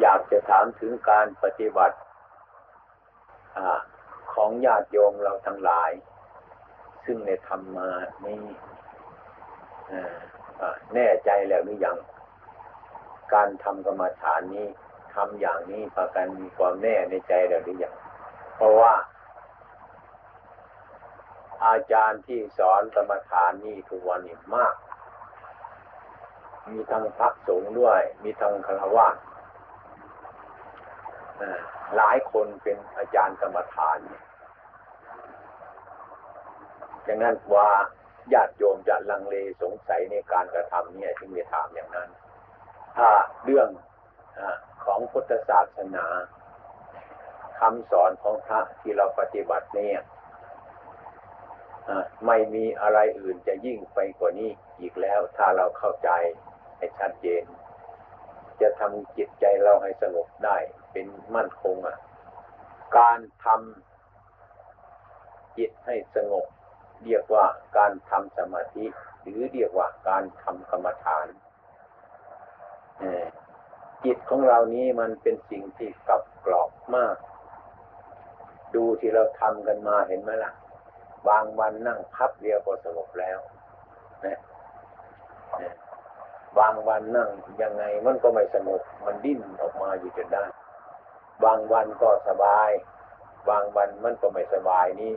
อยากจะถามถึงการปฏิบัติอของญาติโยมเราทั้งหลาย ซึ่งในธรรมานี้แน่ใจแล้วหรือยัง การทำกรรมฐานนี้ทำอย่างนี้พากันมีความแน่ในใจแล้วหรือยัง เพราะว่า อาจารย์ที่สอนกรรมฐานนี้ทุกวันนี้มาก มีทั้งพระสงฆ์ด้วย มีทั้งฆราวาส หลายคนเป็นอาจารย์กรรมฐานอย่างนั้นว่าญาติโยมจะลังเลสงสัยในการกระทำเนี่ยจึงจะถามอย่างนั้น ถ้าเรื่องอของพุทธศาสนาคำสอนของพระที่เราปฏิบัติเนี่ยไม่มีอะไรอื่นจะยิ่งไปกว่านี้อีกแล้ว ถ้าเราเข้าใจให้ชัดเจน จะทำจิตใจเราให้สงบได้ เป็นมั่นคงอะ การทำจิตให้สงบ เรียกว่าการทำสมาธิ หรือเรียกว่าการทำกรรมฐานจิตของเรานี้มันเป็นสิ่งที่กลับกรอบมาก ดูที่เราทำกันมาเห็นไหมล่ะ บางวันนั่งพับเดียวก็สงบแล้วนะบางวันนั่งยังไงมันก็ไม่สงบมันดิ้นออกมาอยู่จนได้ บางวันก็สบาย บางวันมันก็ไม่สบายนี้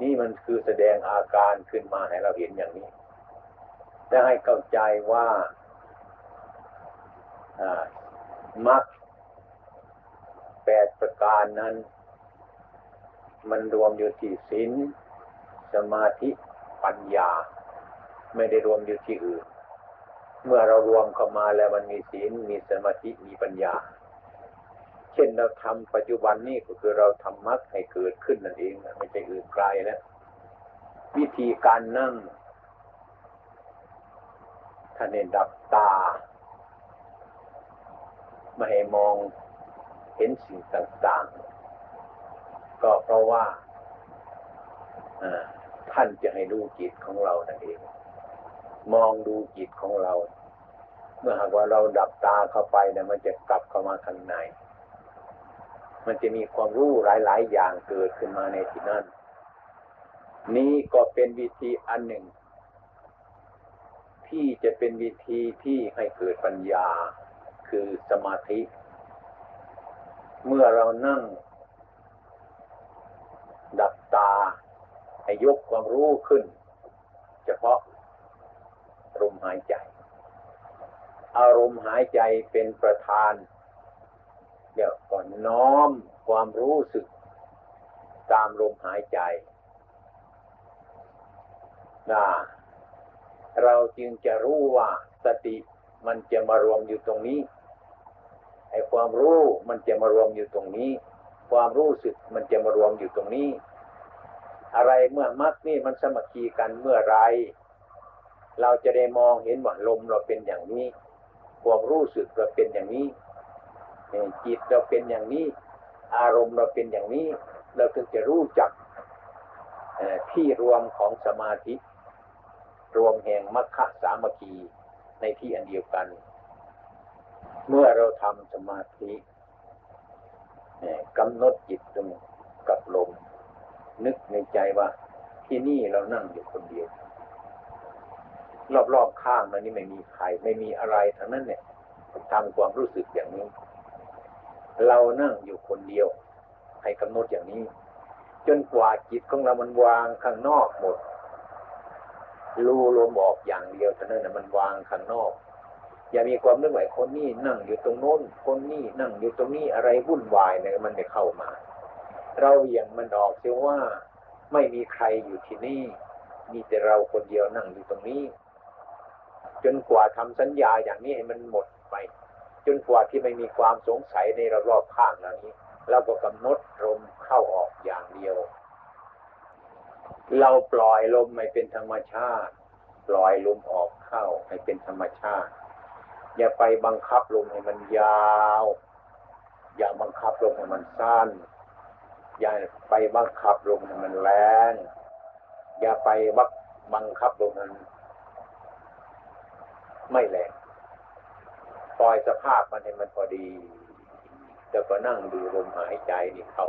นี่มันคือแสดงอาการขึ้นมาให้เราเห็นอย่างนี้และให้เข้าใจว่ามักแปดประการนั้น มันรวมอยู่ที่ศีลสมาธิปัญญา ไม่ได้รวมอยู่ที่อื่น เมื่อเรารวมเข้ามาแล้วมันมีศีลมีสมาธิมีปัญญา เช่นเราทำปัจจุบันนี้ก็คือเราทำมรรคให้เกิดขึ้นนั่นเองไม่ใช่อื่นไกลแล้ววิธีการนั่งท่านเนดับตาไม่ให้มองเห็นสิ่งต่างๆ ก็เพราะว่าท่านจะให้ดูจิตของเรานั่นเอง มองดูจิตของเรา เมื่อหากว่าเราดับตาเข้าไปเนี่ยมันจะกลับเข้ามาข้างใน มันจะมีความรู้หลาย ๆ อย่างเกิดขึ้นมาในที่นั่นนี้ก็เป็นวิธีอันหนึ่ง ที่จะเป็นวิธีที่ให้เกิดปัญญาคือสมาธิ เมื่อเรานั่ง ดับตา ให้ยกความรู้ขึ้น เฉพาะลมหายใจ อารมณ์หายใจเป็นประธาน เดี๋ยวก่อนน้อมความรู้สึกตามลมหายใจนะเราจึงจะรู้ว่าสติมันจะมารวมอยู่ตรงนี้ ไอ้ความรู้มันจะมารวมอยู่ตรงนี้ ความรู้สึกมันจะมารวมอยู่ตรงนี้ อะไรเมื่อมักนี่มันสมัคคีกันเมื่อไร เราจะได้มองเห็นว่าลมเราเป็นอย่างนี้ ความรู้สึกเราเป็นอย่างนี้ จิตเราเป็นอย่างนี้ อารมณ์เราเป็นอย่างนี้ เราถึงจะรู้จักที่รวมของสมาธิ รวมแห่งมัคคะสามัคคีในที่อันเดียวกัน เมื่อเราทำสมาธิกำหนดจิตตรงกับลม นึกในใจว่า ที่นี่เรานั่งอยู่คนเดียว รอบๆข้างมันนี่ไม่มีใคร ไม่มีอะไรทั้งนั้นเนี่ยทำความรู้สึกอย่างนี้ เรานั่งอยู่คนเดียว ให้กำหนดอย่างนี้ จนกว่าจิตของเรามันวางข้างนอกหมดรู้ลมออกอย่างเดียวเท่านั้นนะมันวางข้างนอก อย่ามีความนึกว่าคนนี้นั่งอยู่ตรงโน้น คนนี้นั่งอยู่ตรงนี้อะไรวุ่นวายเนี่ยมันจะเข้ามา เราอย่างมันออกเสียว่าไม่มีใครอยู่ที่นี่ มีแต่เราคนเดียวนั่งอยู่ตรงนี้ จนกว่าทำสัญญาอย่างนี้ให้มันหมดไป จนกว่าที่ไม่มีความสงสัยในรอบข้างเหล่านี้เราก็กำหนดลมเข้าออกอย่างเดียว เราปล่อยลมไม่เป็นธรรมชาติ ปล่อยลมออกเข้าให้เป็นธรรมชาติ อย่าไปบังคับลมให้มันยาว อย่าบังคับลมให้มันสั้น อย่าไปบังคับลมให้มันแรงอย่าไปบักบังคับลมมันไม่แรง ปล่อยสภาพมันให้มันพอดีแล้วก็นั่งดูลมหายใจนี่เขา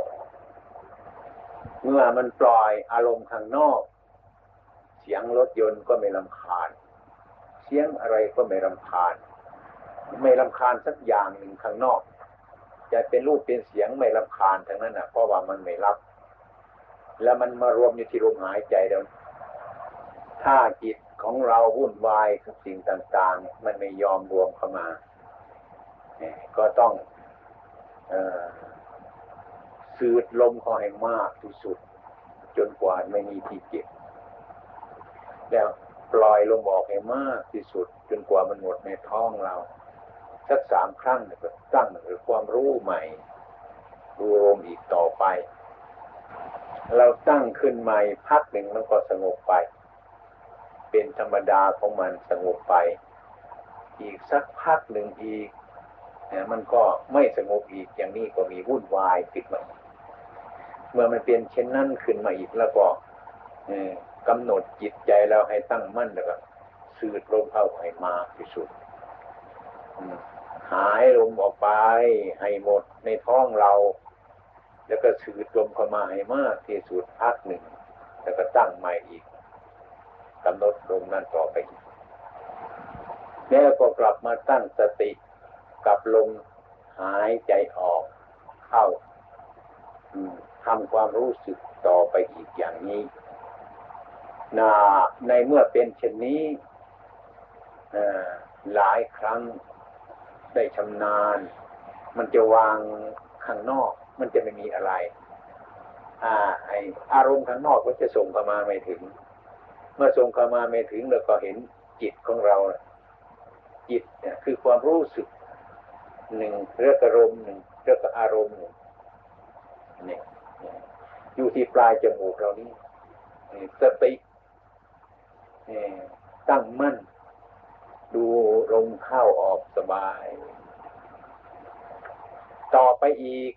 เมื่อมันปล่อยอารมณ์ข้างนอก เสียงรถยนต์ก็ไม่ลำคาญ เสียงอะไรก็ไม่ลำคาญ ไม่ลำคาญสักอย่างหนึ่งข้างนอก จะเป็นรูปเป็นเสียงไม่ลำคาญทั้งนั้นนะเพราะว่ามันไม่รับ แล้วมันมารวมอยู่ที่ลมหายใจเดียวถ้าจิตของเราวุ่นวายกับสิ่งต่าง ๆ มันไม่ยอมรวมเข้ามา ก็ต้องอสูดลมเขาให้มากที่สุด จนกว่าไม่มีที่เก็บ แล้วปล่อยลมออกให้มากที่สุด จนกว่ามันหมดในท้องเรา สักสามครั้งก็ตั้งหรือความรู้ใหม่ดูลมอีกต่อไป เราตั้งขึ้นใหม่พักหนึ่งมันก็สงบไป เป็นธรรมดาของมันสงบไป อีกสักพักหนึ่งอีก มันก็ไม่สงบอีกอย่างนี้ก็มีวุ่นวายขึ้นมาเมื่อมันเป็นเช่นนั้นขึ้นมาอีกแล้วก็กำหนดจิตใจเราให้ตั้งมั่นแล้วก็สืดลมเข้าให้มากที่สุดหายลมออกไปให้หมดในท้องเรา แล้วก็สืดลมเข้ามาให้มากที่สุดพักหนึ่ง แล้วก็ตั้งใหม่อีกกำหนดลมนั้นต่อไปอีกแล้วก็กลับมาตั้งสติ กับลมหายใจออกเข้าทำความรู้สึกต่อไปอีกอย่างนี้นาในเมื่อเป็นเช่นนี้หลายครั้งได้ชำนาญ มันจะวางข้างนอก มันจะไม่มีอะไรอาไออารมณ์ข้างนอกมันจะส่งเข้ามาไม่ถึง เมื่อส่งเข้ามาไม่ถึงเราก็เห็นจิตของเรา จิตเนี่ยคือความรู้สึก หนึ่งเรื่องอารมณ์หนึ่งเรื่องอารมณ์หนึ่งนี่อยู่ที่ปลายจมูกเรานี่สติตั้งมั่น ดูลมเข้าออกสบาย ต่อไปอีก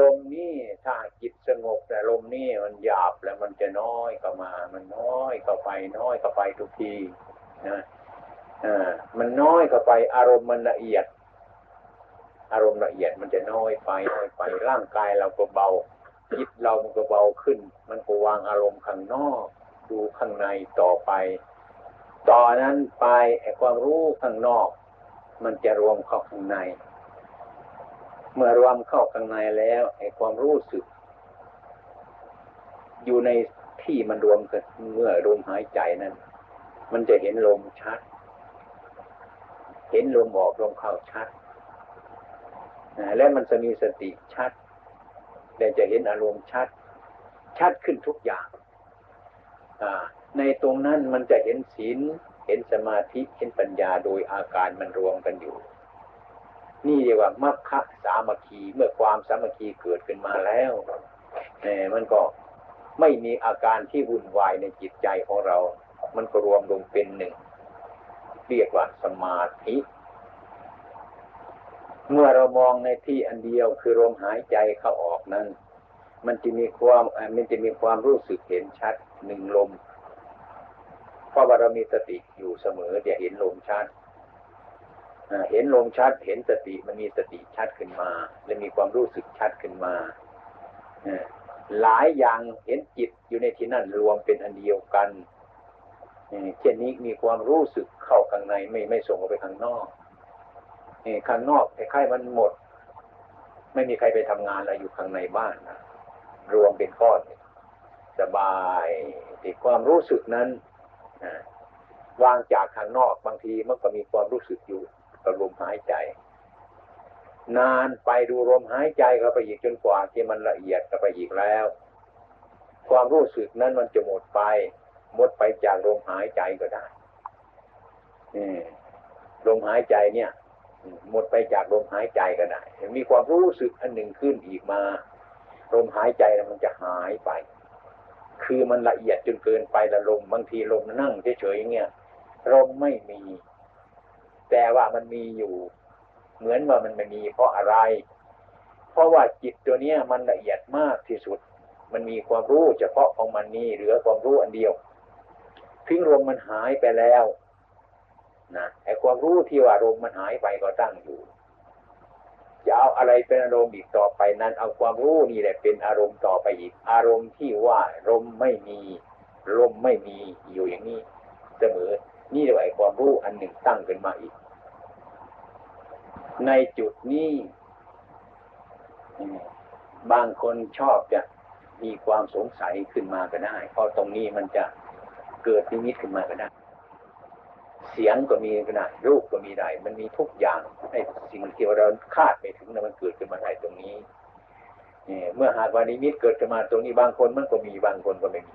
ลมนี่ถ้าจิตสงบแต่ลมนี่มันหยาบแล้วมันจะน้อยเข้ามา มันน้อยเข้าไป น้อยเข้าไปทุกทีนะอ่ามันน้อยเข้าไปอารมณ์มันละเอียด อารมณ์ละเอียดมันจะน้อยไปน้อยไปร่างกายเราก็เบาจิตเรามันก็เบาขึ้น มันก็วางอารมณ์ข้างนอก ดูข้างในต่อไป ต่อนนั้นไปไอ้ความรู้ข้างนอก มันจะรวมเข้าข้างใน เมื่อรวมเข้าข้างในแล้วไอ้ความรู้สึก อยู่ในที่มันรวมกันเมื่อลมหายใจนั้น มันจะเห็นลมชัด เห็นลมออกลมเข้าชัด และมันจะมีสติชัดแต่จะเห็นอารมณ์ชัด ชัดขึ้นทุกอย่างในตรงนั้นมันจะเห็นศีลเห็นสมาธิเห็นปัญญาโดยอาการมันรวมกันอยู่ นี่เรียกว่ามัคคะสามัคคีเมื่อความสามัคคีเกิดขึ้นมาแล้วเนี่ยมันก็ไม่มีอาการที่วุ่นวายในจิตใจของเรา มันก็รวมลงเป็นหนึ่ง เรียกว่าสมาธิ เมื่อเรามองในที่อันเดียวคือลมหายใจเข้าออกนั้น มันจะมีความมันจะมีความรู้สึกเห็นชัดหนึ่งลม เพราะว่าเรามีสติอยู่เสมอจะเห็นลมชัดเห็นลมชัด เห็นสติมันมีสติชัดขึ้นมา และมีความรู้สึกชัดขึ้นมาหลายอย่างเห็นจิตอยู่ในที่นั่นรวมเป็นอันเดียวกันเช่นนี้มีความรู้สึกเข้าข้างในไม่ไม่ส่งออกไปข้างนอก ข้างนอกคล้ายๆมันหมด ไม่มีใครไปทำงานอะไรอยู่ข้างในบ้านนะรวมเป็นก้อนสบายติความรู้สึกนั้นวางจากข้างนอกบางทีมันก็มีความรู้สึกอยู่กับลมหายใจ นานไปดูลมหายใจเข้าไปอีกจนกว่าที่มันละเอียดเข้าไปอีกแล้ว ความรู้สึกนั้นมันจะหมดไป หมดไปจากลมหายใจก็ได้ลมหายใจเนี่ย หมดไปจากลมหายใจก็ได้มีความรู้สึกอันหนึ่งขึ้นอีกมาลมหายใจมันจะหายไป คือมันละเอียดจนเกินไปละลมบางทีลมนั่งเฉยๆอย่างเงี้ยลมไม่มี แต่ว่ามันมีอยู่ เหมือนว่ามันไม่มี เพราะอะไร เพราะว่าจิตตัวเนี้ยมันละเอียดมากที่สุด มันมีความรู้เฉพาะของมันนี่เหลือความรู้อันเดียวทิ้งลมมันหายไปแล้ว นะไอ้ความรู้ที่ว่าลมมันหายไปก็ตั้งอยู่จะเอาอะไรเป็นอารมณ์อีกต่อไปนั้น เอาความรู้นี่แหละเป็นอารมณ์ต่อไปอีก อารมณ์ที่ว่าลมไม่มีลมไม่มีอยู่อย่างนี้ เสมอ นี่เรียกว่าความรู้อันหนึ่งตั้งขึ้นมาอีก ในจุดนี้บางคนชอบจะมีความสงสัยขึ้นมาก็ได้ เพราะตรงนี้มันจะเกิดนิมิตขึ้นมาก็ได้ เสียงก็มีก็ได้รูปก็มีได้ มันมีทุกอย่างไอ้สิ่งที่เราคาดไม่ถึงนะมันเกิดขึ้นมาได้ตรงนี้เนี่เมื่อหากวานิมิตเกิดขึ้นมาตรงนี้บางคนมันก็มีบางคนก็ไม่มี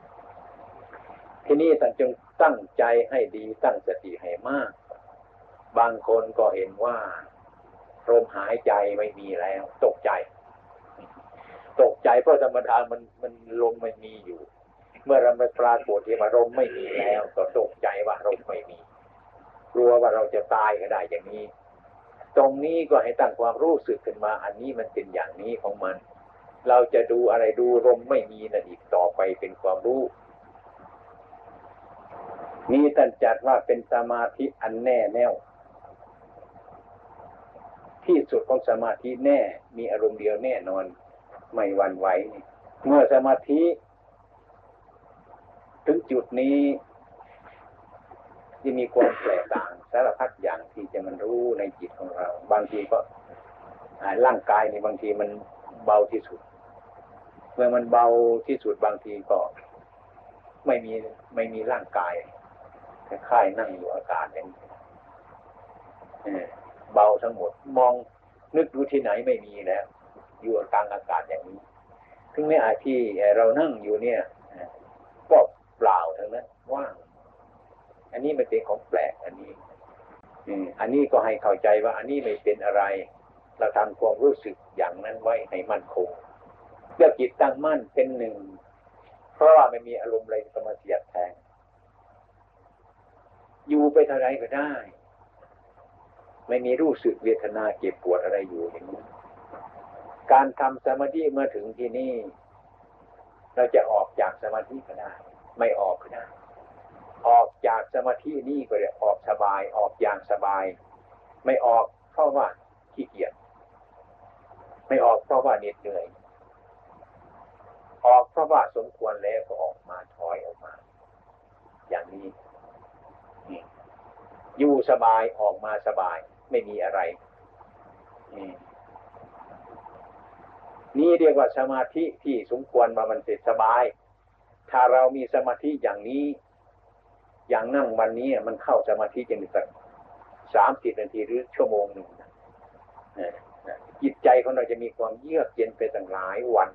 ที่นี่ท่านจึงตั้งใจให้ดีตั้งสติให้มาก บางคนก็เห็นว่าลมหายใจไม่มีแล้ว ตกใจ ตกใจเพราะธรรมดามันมันลมไม่มีอยู่ เมื่อเราไม่ปรากฏที่ว่าลมไม่มีแล้ว ก็ตกใจว่าลมไม่มี กลัวว่าเราจะตายก็ได้อย่างนี้ ตรงนี้ก็ให้ตั้งความรู้สึกขึ้นมา อันนี้มันเป็นอย่างนี้ของมัน เราจะดูอะไรดูลมไม่มีนั่นอีกต่อไปเป็นความรู้นี่ท่านจัดว่าเป็นสมาธิอันแน่แน่วที่สุดของสมาธิแน่ มีอารมณ์เดียวแน่นอน ไม่วันไหว เมื่อสมาธิ ถึงจุดนี้ จะมีความแปลกต่างสารพัดอย่างที่จะมันรู้ในจิตของเรา บางทีก็ร่างกายนี่บางทีมันเบาที่สุด เมื่อมันเบาที่สุดบางทีก็ ไม่มีไม่มีร่างกายคล้ายนั่งอยู่อากาศอย่างนี้เบาทั้งหมด มองนึกดูที่ไหนไม่มีแล้ว อยู่กลางอากาศอย่างนี้ถึงแม้อาที่เรานั่งอยู่เนี่ย ก็เปล่าทั้งนั้นว่าง อันนี้มันเป็นของแปลกอันนี้อันนี้ก็ให้เข้าใจว่า อันนี้ไม่เป็นอะไร เราทำความรู้สึกอย่างนั้นไว้ให้มั่นคงเพื่อจิตตั้งมั่นเป็นหนึ่ง เพราะว่าไม่มีอารมณ์อะไรจะมาเสียดแทง อยู่ไปเท่าไรก็ได้ ไม่มีรู้สึกเวทนาเจ็บปวดอะไรอยู่อย่างนี้ การทำสมาธิเมื่อถึงที่นี่ เราจะออกจากสมาธิก็ได้ ไม่ออกก็ได้ จากสมาธินี่ก็ได้ออกสบายออกอย่างสบาย ไม่ออกเพราะว่าขี้เกียจไม่ออกเพราะว่าเหน็ดเหนื่อย ออกเพราะว่าสมควรแล้วก็ออกมาถอยออกมา อย่างนี้อยู่สบายออกมาสบาย ไม่มีอะไรนี่เรียกว่าสมาธิที่สมควรมามันเสร็จสบาย ถ้าเรามีสมาธิอย่างนี้ อย่างนั่งวันนี้มันเข้าสมาธิจะมีสักสามสิบนาทีหรือชั่วโมงหนึ่งจิตใจของเราจะมีความเยือกเย็นไปตั้งหลายวัน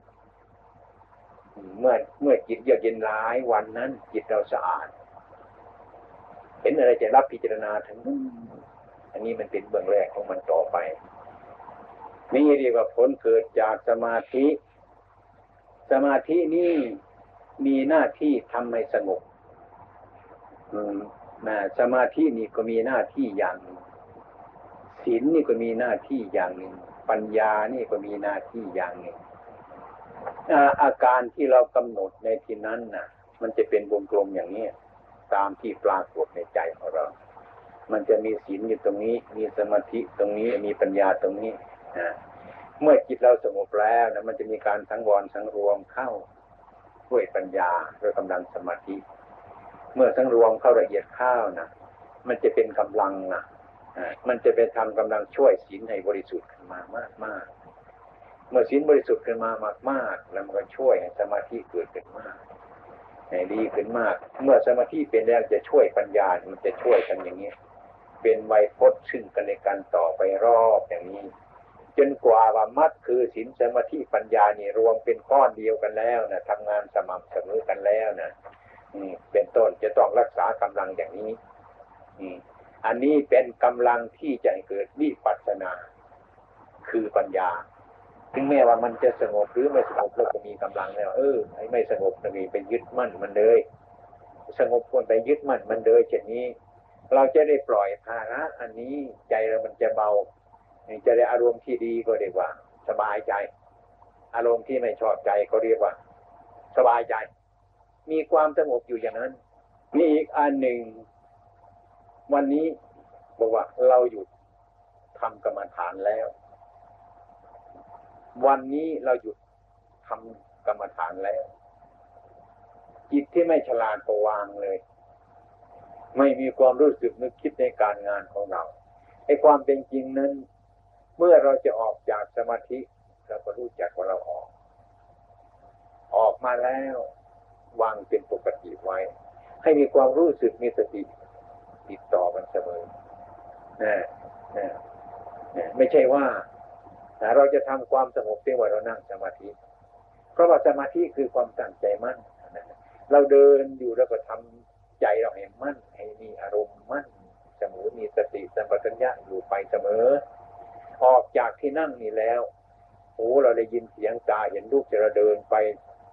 เมื่อเมื่อจิตเยือกเย็นหลายวันนั้น จิตเราสะอาด เห็นอะไรจะรับพิจารณาทั้งอันนี้มันเป็นเบื้องแรกของมันต่อไป นี่เรียกว่าผลเกิดจากสมาธิ สมาธินี่มีหน้าที่ทำให้สงบ นะสมาธินี่ก็มีหน้าที่อย่างหนึ่งศีลนี่ก็มีหน้าที่อย่างหนึ่ง ปัญญานี่ก็มีหน้าที่อย่างหนึ่งอาการที่เรากำหนดในที่นั้นน่ะ มันจะเป็นวงกลมอย่างนี้ตามที่ปรากฏในใจของเรา มันจะมีศีลอยู่ตรงนี้ มีสมาธิตรงนี้มีปัญญาตรงนี้นะเมื่อจิตเราสงบแล้วนะมันจะมีการสังวรสังรวมเข้าด้วยปัญญาด้วยกำลังสมาธิ เมื่อสังรวมเข้าละเอียดข้าวนะมันจะเป็นกำลังนะมันจะเป็นทำกำลังช่วยศีลให้บริสุทธิ์ขึ้นมามากมากเมื่อศีลบริสุทธิ์ขึ้นมามากมากแล้วมันก็ช่วยให้สมาธิเกิดขึ้นมากให้ดีขึ้นมาก เมื่อสมาธิเป็นแล้วจะช่วยปัญญา มันจะช่วยกันอย่างนี้ เป็นไวยพจน์ซึ่งกันในการต่อไปรอบอย่างนี้ จนกว่าว่ามัดคือศีลสมาธิปัญญานี่รวมเป็นก้อนเดียวกันแล้วนะทำงานสม่ำเสมอกันแล้วนะ เป็นต้นจะต้องรักษากำลังอย่างนี้อันนี้เป็นกำลังที่จะเกิดวิปัสสนา คือปัญญา ถึงแม้ว่ามันจะสงบหรือไม่สงบเราก็มีกำลังแล้ว เออไอ้ไม่สงบจะมีไปยึดมั่นมันเลย สงบควรไปยึดมั่นมันเลยเช่นนี้ เราจะได้ปล่อยภาระอันนี้ใจเรามันจะเบา จะได้อารมณ์ที่ดีก็เรียกว่า สบายใจ อารมณ์ที่ไม่ชอบใจก็เรียกว่า สบายใจ มีความสงบอยู่อย่างนั้นมีอีกอันหนึ่ง วันนี้บอกว่าเราหยุดทำกรรมฐานแล้ว วันนี้เราหยุดทำกรรมฐานแล้ว จิตที่ไม่ฉลาดก็วางเลย ไม่มีความรู้สึกนึกคิดในการงานของเราไอ้ความเป็นจริงนั้น เมื่อเราจะออกจากสมาธิเราก็รู้จักว่าเราออก ออกมาแล้ว วางเป็นปกติไว้ ให้มีความรู้สึกมีสติติดต่อกันเสมอนะนะนะไม่ใช่ว่าเราจะทำความสงบเพียงว่าเรานั่งสมาธิ เพราะว่าสมาธิคือความตั้งใจมั่นเราเดินอยู่แล้วก็ทำใจเราให้มั่นให้มีอารมณ์มั่นเสมอมีสติสัมปชัญญะอยู่ไปเสมอ ออกจากที่นั่งนี่แล้วโอ้เราได้ยินเสียงตาเห็นรูปจะเราเดินไป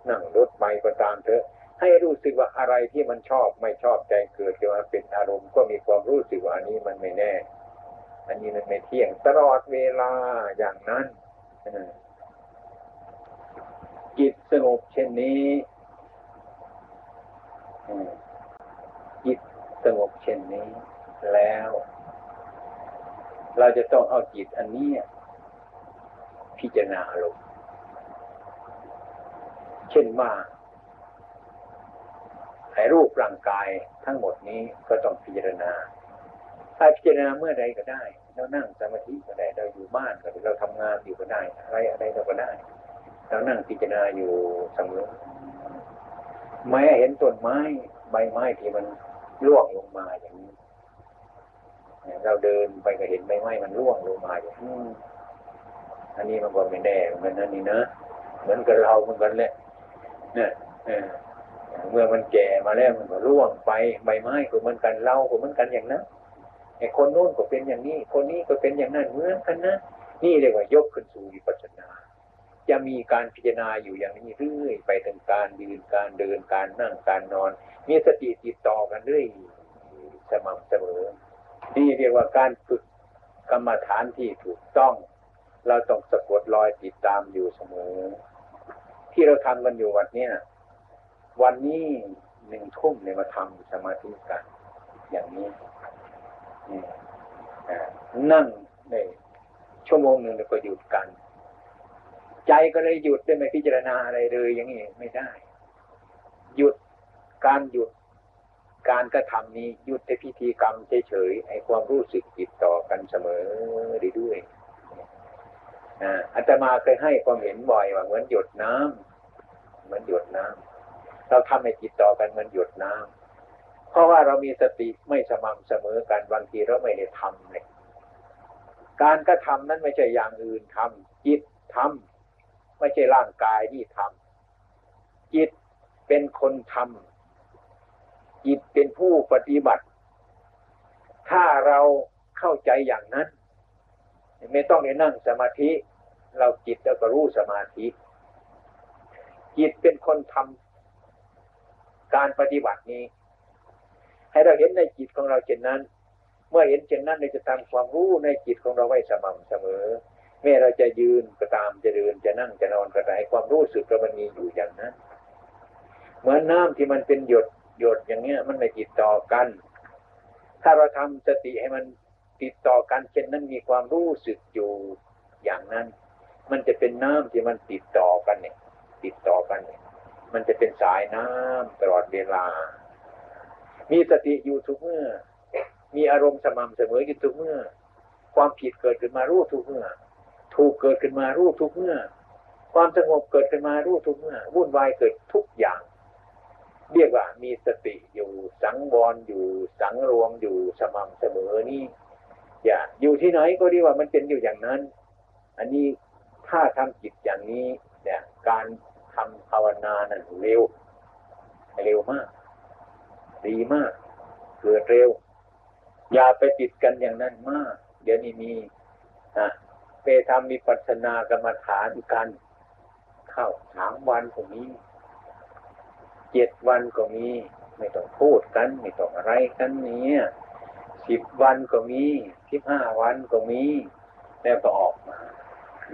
นั่งรถไปก็ตามเถอะ ให้รู้สึกว่าอะไรที่มันชอบไม่ชอบใจเกิดขึ้นมาเป็นอารมณ์ก็มีความรู้สึกว่าอันนี้มันไม่แน่ อันนี้มันไม่เที่ยงตลอดเวลาอย่างนั้นจิตสงบเช่นนี้จิตสงบเช่นนี้ แล้ว เราจะต้องเอาจิตอันนี้พิจารณาลง เช่นว่าไอ้รูปร่างกายทั้งหมดนี้ก็ต้องพิจารณา ถ้าพิจารณาเมื่อใดก็ได้ เรานั่งสมาธิก็ได้ เราอยู่บ้านก็ได้ เราทำงานอยู่ก็ได้ อะไรอะไรเราก็ได้ เรานั่งพิจารณาอยู่เสมอแม้เห็นต้นไม้ใบไม้ที่มันร่วงลงมาอย่างนี้ เราเดินไปก็เห็นใบไม้มันร่วงลงมาอย่างนี้อันนี้มันก็ไม่แน่เหมือนนั่นนี่นะ เหมือนกับเราเหมือนกันแหละ เนี่ยเมื่อมันแก่มาแล้วมันก็ร่วงไปใบไม้ก็เหมือนกันเราก็เหมือนกันอย่างนั้นไอ้คนโน้นก็เป็นอย่างนี้ คนนี้ก็เป็นอย่างนั้นเหมือนกันนะนี่เรียกว่ายกขึ้นสู่วิปัสสนา จะมีการพิจารณาอยู่อย่างนี้เรื่อยไปถึงการยืนการเดินการนั่งการนอน มีสติติดต่อกันเรื่อยสม่ำเสมอ นี่เรียกว่าการฝึกกรรมฐานที่ถูกต้อง เราต้องสะกดรอยติดตามอยู่เสมอ ที่เราทำกันอยู่วันนี้วันนี้หนึ่งทุ่มเนี่ยมาทำสมาธิกัน อย่างนี้นั่งในชั่วโมงหนึ่งแล้วก็หยุดกัน ใจก็เลยหยุดได้ไม่พิจารณาอะไรเลยอย่างนี้ไม่ได้ หยุดการหยุดการกระทำนี้หยุดในพิธีกรรมเฉยๆไอ้ความรู้สึกติดต่อกันเสมอด้วย อาตมาเคยให้ความเห็นบ่อยว่าเหมือนหยดน้ำเหมือนหยดน้ำเราทำให้จิตต่อกันเหมันหยดน้ำเพราะว่าเรามีสติไม่สม่ำเสมอกันบางทีเราไม่ได้ทำเลยการกระทำนั้นไม่ใช่อย่างอื่นทำจิตทำไม่ใช่ร่างกายที่ทำจิตเป็นคนทำจิตเป็นผู้ปฏิบัติ ถ้าเราเข้าใจอย่างนั้น ไม่ต้องไปนั่งสมาธิ เราจิตแล้วก็รู้สมาธิ จิตเป็นคนทำการปฏิบัตินี้ ให้เราเห็นในจิตของเราเช่นนั้น เมื่อเห็นเช่นนั้นเราจะทำความรู้ในจิตของเราไว้สม่ำเสมอแม้เราจะยืนก็ตามจะเดินจะนั่งจะนอนก็ตามความรู้สึกเรามันมีอยู่อย่างนั้นเหมือนน้ำที่มันเป็นหยดหยดอย่างเนี้ย มันไม่ติดต่อกัน ถ้าเราทำสติให้มันติดต่อกันเช่นนั้นมีความรู้สึกอยู่อย่างนั้น มันจะเป็นน้ำที่มันติดต่อกันเนี่ย ติดต่อกันเนี่ย มันจะเป็นสายน้ำตลอดเวลา มีสติอยู่ทุกเมื่อ มีอารมณ์สม่ำเสมออยู่ทุกเมื่อ ความผิดเกิดขึ้นมารู้ทุกเมื่อ ถูกเกิดขึ้นมารู้ทุกเมื่อ ความสงบเกิดขึ้นมารู้ทุกเมื่อ วุ่นวายเกิดทุกอย่าง เรียกว่ามีสติอยู่สังวรอยู่สังรวมอยู่สม่ำเสมอนี่อย่าอยู่ที่ไหนก็ดีว่ามันเป็นอยู่อย่างนั้น อันนี้ ถ้าทำจิตอย่างนี้เนี่ยการทำภาวนานั่นเร็ว เร็วมาก ดีมาก เกิดเร็ว อย่าไปติดกันอย่างนั้นมาก เดี๋ยวนี้มีนะไปทำมีปัฒนากรรมฐานกัน เข้าสามวันก็มีเจ็ดวันก็มี ไม่ต้องพูดกัน ไม่ต้องอะไรกันนี้สิบวันก็มีสิบห้าวันก็มี แล้วก็ออกมา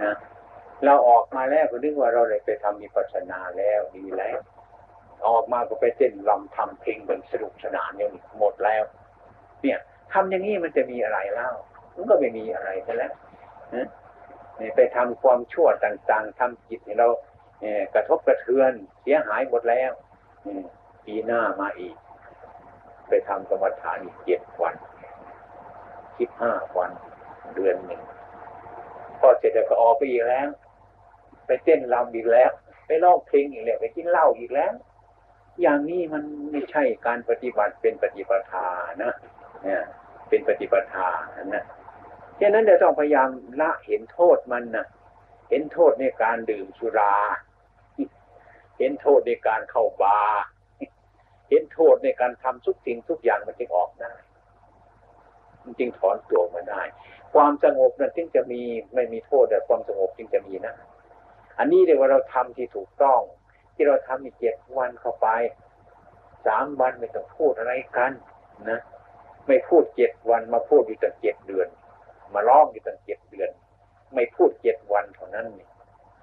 นะ เราออกมาแล้วก็นึกว่าเราเลยไปทำมีปัสนาแล้วดีแล้ว ออกมาก็ไปเต้นลำทำเพลงเป็นสนุกสนานอย่างนี้หมดแล้ว เนี่ยทำอย่างนี้มันจะมีอะไรเล่ามันก็ไม่มีอะไรซะแล้วนี่ไปทำความชั่วต่างๆทำจิตให้เรากระทบกระเทือนเสียหายหมดแล้วปีหน้ามาอีก ไปทำกรรมฐานอีกเจ็ดวันคิดห้าวันเดือนหนึ่งพอเสร็จแล้วก็ออกไปอีกแล้ว ไปเต้นรำอีกแล้ว ไปร้องเพลงอีกแล้วไปกินเหล้าอีกแล้ว อย่างนี้มันไม่ใช่การปฏิบัติเป็นปฏิปทานะเนี่ยเป็นปฏิปทานะฉะนั้นเราต้องพยายามละเห็นโทษมันนะเห็นโทษในการดื่มสุรา เห็นโทษในการเข้าบาร์เห็นโทษในการทำทุกสิ่งทุกอย่างมันจึงออกได้มันจึงถอนตัวมาได้ ความสงบนั้นจึงจะมีไม่มีโทษแต่ความสงบจึงจะมีนะ อันนี้เรียกว่าเราทำที่ถูกต้อง ที่เราทำอีกเจ็ดวันเข้าไปสามวันไม่ต้องพูดอะไรกันนะไม่พูดเจ็ดวันมาพูดอยู่ตั้งเจ็ดเดือน มาร้องอยู่ตั้งเจ็ดเดือน ไม่พูดเจ็ดวันเท่านั้นนี่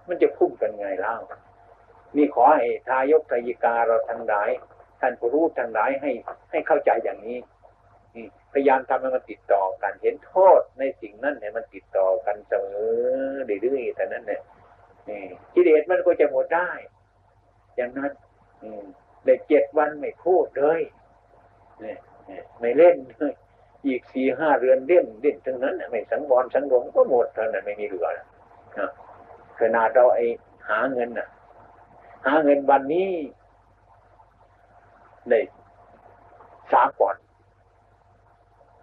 มันจะพุ่งกันไงเล่ามีขอให้ทายกทายิกาเราทั้งหลายท่านผู้รู้ทั้งหลายให้ให้เข้าใจอย่างนี้พยายามทำให้มันติดต่อกัน เห็นโทษในสิ่งนั้นเนี่ยมันติดต่อกันเสมอเรื่อยๆแต่นั้นเนี่ย กิเลสมันก็จะหมดได้ อย่างนั้นเด็กเจ็ดวันไม่พูดเลยไม่เล่นเลยอีกสี่ห้าเรือนเล่นเล่นทั้งนั้นไม่สังวรสังรวมก็หมดเท่านั้นไม่มีเหลือแล้วขนาดเราไอหาเงินน่ะ หาเงินวันนี้ได้สามปอน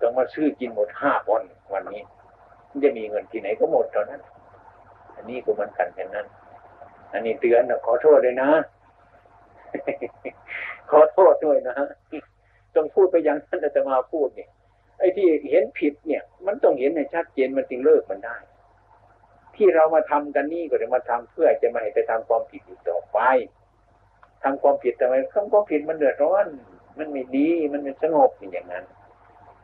ต้องมาซื้อกินหมดห้าปอนวันนี้ จะมีเงินที่ไหนก็หมดตอนนั้น อันนี้ก็มันกันแค่นั้น อันนี้เตือนนะขอโทษเลยนะ ขอโทษด้วยนะต้องพูดไปอย่างนั้นจะมาพูดเนี่ยไอ้ที่เห็นผิดเนี่ย มันต้องเห็นในชัดเจนมันจึงเลิกมันได้ ที่เรามาทำกันนี่ก็จะมาทำเพื่อจะมาให้ไปทำความผิดอีกต่อไปทำความผิดทำไมทำความผิดมันเดือดร้อน มันไม่ดี มันไม่สงบอย่างนั้น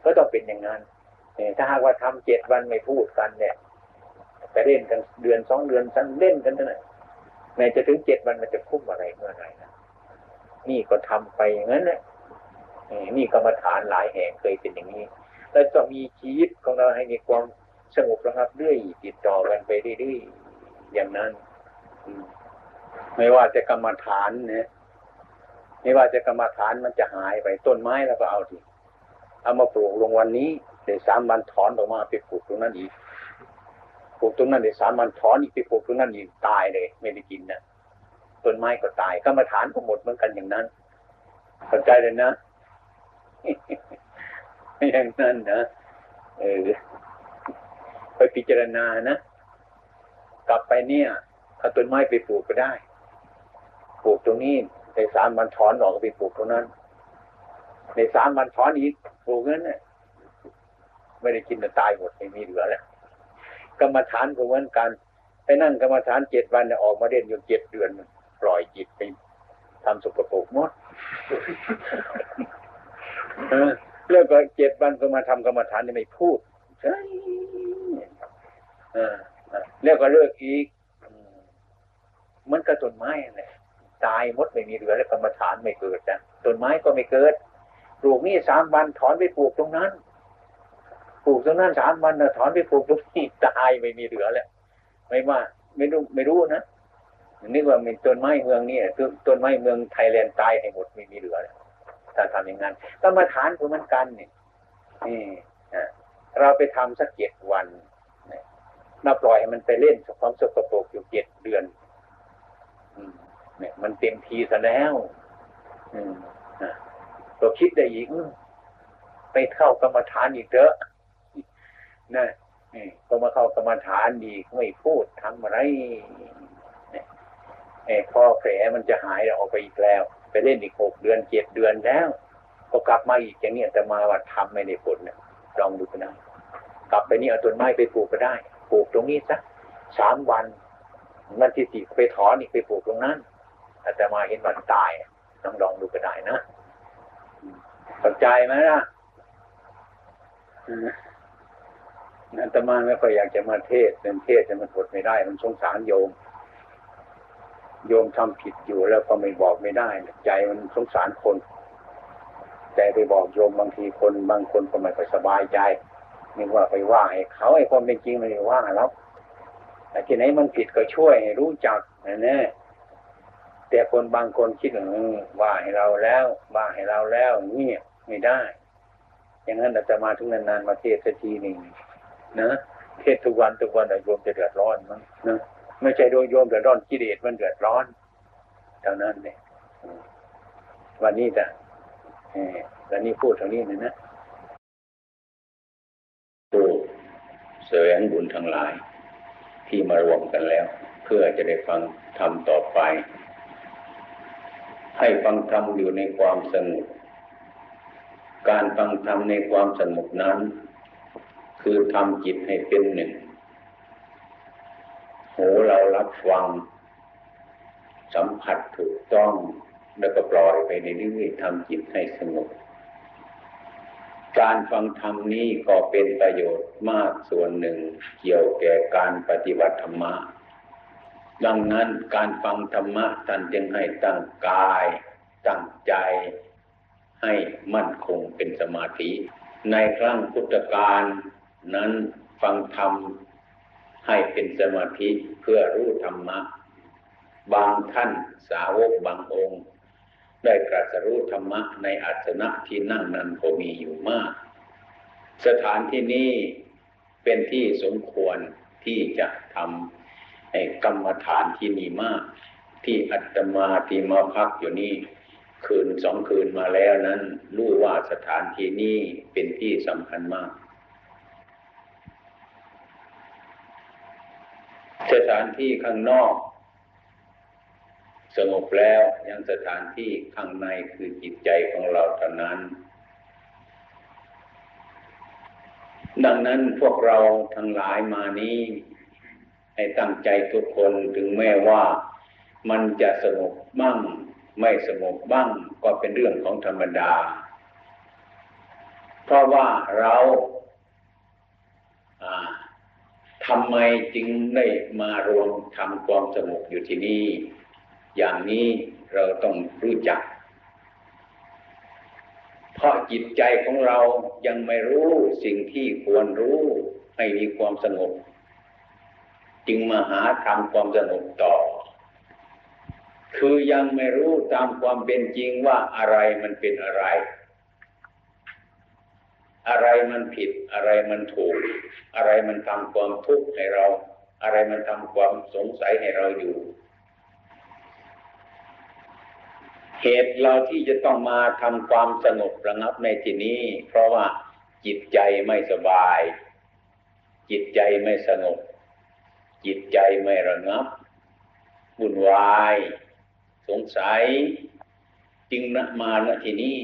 ก็ต้องเป็นอย่างนั้นถ้าหากว่าทำเจ็ดวันไม่พูดกันเนี่ย ไปเล่นกันเดือนสองเดือนสั้นเล่นกันเท่านั้นแม้จะถึงเจ็ดวันมันจะคุ้มอะไรเมื่อไหร่นะนี่ก็ทำไปอย่างนั้นแหละนี่กรรมฐานหลายแห่งเคยเป็นอย่างนี้แล้วจะมีชีวิตของเราให้มีความสงบระงับเรื่อยติดต่อกันไปเรื่อยๆอย่างนั้นไม่ว่าจะกรรมฐานเนี่ยไม่ว่าจะกรรมฐานมันจะหายไปต้นไม้แล้วก็เอาทีเอามาปลูกลงวันนี้เดี๋ยวสามวันถอนออกมาไปปลูกตรงนั้นอีก ปลูกตรงนั้นเดี๋ยวสามวันถอนอีกไปปลูกตรงนั้นอีกตายเลย ไม่ได้กินนะต้นไม้ก็ตายกรรมฐานก็หมดเหมือนกันอย่างนั้นเข้าใจเลยนะอย่างนั้นนะเออไปพิจารณานะกลับไปเนี่ยเอาต้นไม้ไปปลูกก็ได้ ปลูกตรงนี้ในสามวันถอนออกไปปลูกตรงนั้น ในสามวันถอนอีกปลูกนั้นเนี่ยไม่ได้กินจะตายหมดไม่มีเหลือแล้ว กรรมฐานก็เหมือนกันไปนั่งกรรมฐานเจ็ดวันเนี่ยออกมาเด่นอยู่เจ็ดเดือนปล่อยจิตไปทำสุกปรกหมดเลิกก็เจ็ดวันก็มาทำกรรมฐานไม่พูดใช่แล้วก็เลิกอีกมันก็ต้นไม้เลยตายมดไม่มีเหลือแล้วกรรมฐานไม่เกิดนะต้นไม้ก็ไม่เกิดปลูกนี่สามวันถอนไปปลูกตรงนั้น ลูกตรงนั้นสามวันนะถอนไปปลูกตรงนี้ตายไม่มีเหลือแล้วไม่ว่า ไม่รู้ไม่รู้นะนึกว่ามีต้นไม้เมืองนี่ต้นไม้เมืองไทยแลนด์ตายให้หมดไม่มีเหลือแล้วถ้าทำอย่างนั้นกรรมฐานคือมันกันนี่นี่เราไปทำสักเจ็ดวันมาปล่อยให้มันไปเล่นความสกปรกอยู่เจ็ดเดือนเนี่ย มันเต็มทีซะแล้วอืมก็คิดได้อีกไปเข้ากรรมฐานอีกเถอะ นะก็มาเข้ากรรมฐานอีกไม่พูดทำอะไรเนี่ยพอแผลมันจะหายออกไปอีกแล้ว ไปเล่นอีกหกเดือนเจ็ดเดือนแล้ว ก็กลับมาอีกอย่างนี้แต่มาว่าทำไม่ได้ผลเนี่ยลองดูกันนะกลับไปนี่เอาต้นไม้ไปปลูกก็ได้ ปลูกตรงนี้สักสามวันมันที่สี่ไปถอนอีกไปปลูกตรงนั้นอาจจะมาเห็นมันตายต้องลองดูก็ได้นะสนใจไหมนะ อาตมาไม่ค่อยอยากจะมาเทศเป็นเทศแต่มันทดไม่ได้ มันสงสารโยม โยมทำผิดอยู่แล้วก็ไม่บอกไม่ได้ใจมันสงสารคน แต่ไปบอกโยมบางทีคนบางคนก็ไม่ค่อยสบายใจนึกว่าไปว่าให้เขาไอ้ความเป็นจริงมันว่าแล้วแต่ที่ไหนมันผิดก็ช่วยให้รู้จักนะเนี่ยแต่คนบางคนคิดว่าให้เราแล้วว่าให้เราแล้วเงียบไม่ได้ อย่างนั้นอาตมาทุกนานๆมาเทศสักทีหนึ่ง นะเทศทุกวันทุกวันโยมจะเดือดร้อนมั้งนะไม่ใช่โดยโยมเดือดร้อนกิเลสมันเดือดร้อนเท่านั้นเนี่ยวันนี้แต่วันนี้พูดเท่านี้นะนะผู้แสวงบุญทั้งหลาย ที่มารวมกันแล้ว เพื่อจะได้ฟังธรรมต่อไป ให้ฟังธรรมอยู่ในความสงบการฟังธรรมในความสงบนั้น คือทำจิตให้เป็นหนึ่ง หูเรารับฟัง สัมผัสถูกต้องแล้วก็ปล่อยไปในเรื่อยๆทำจิตให้สงบการฟังธรรมนี้ก็เป็นประโยชน์มากส่วนหนึ่งเกี่ยวแก่การปฏิบัติธรรมะ ดังนั้นการฟังธรรมะท่านจึงให้ตั้งกายตั้งใจ ให้มั่นคงเป็นสมาธิ ในครั้งพุทธกาล นั้นฟังธรรมให้เป็นสมาธิเพื่อรู้ธรรมะ บางท่านสาวกบางองค์ ได้กรัสรู้ธรรมะในอัศนะที่นั่งนั้นก็มีอยู่มาก สถานที่นี้เป็นที่สมควรที่จะทำกรรมฐานที่มีมาก ที่อัตมาที่มาพักอยู่นี่คืนสองคืนมาแล้วนั้นรู้ว่าสถานที่นี้เป็นที่สำคัญมาก สถานที่ข้างนอก สงบแล้วยังสถานที่ข้างในคือจิตใจของเราเท่านั้น ดังนั้นพวกเราทั้งหลายมานี้ ให้ตั้งใจทุกคนถึงแม้ว่ามันจะสงบบ้าง ไม่สงบบ้างก็เป็นเรื่องของธรรมดา เพราะว่าเรา ทำไมจึงได้มารวมทำความสงบอยู่ที่นี่ อย่างนี้เราต้องรู้จัก เพราะจิตใจของเรายังไม่รู้สิ่งที่ควรรู้ให้มีความสงบ จึงมาหาทำความสงบต่อ คือยังไม่รู้ตามความเป็นจริงว่าอะไรมันเป็นอะไร อะไรมันผิด อะไรมันถูก อะไรมันทำความทุกข์ให้เรา อะไรมันทำความสงสัยให้เราอยู่ เหตุเราที่จะต้องมาทำความสงบระงับในที่นี้ เพราะว่าจิตใจไม่สบาย จิตใจไม่สงบ จิตใจไม่ระงับวุ่นวาย สงสัย จึงมาณที่นี้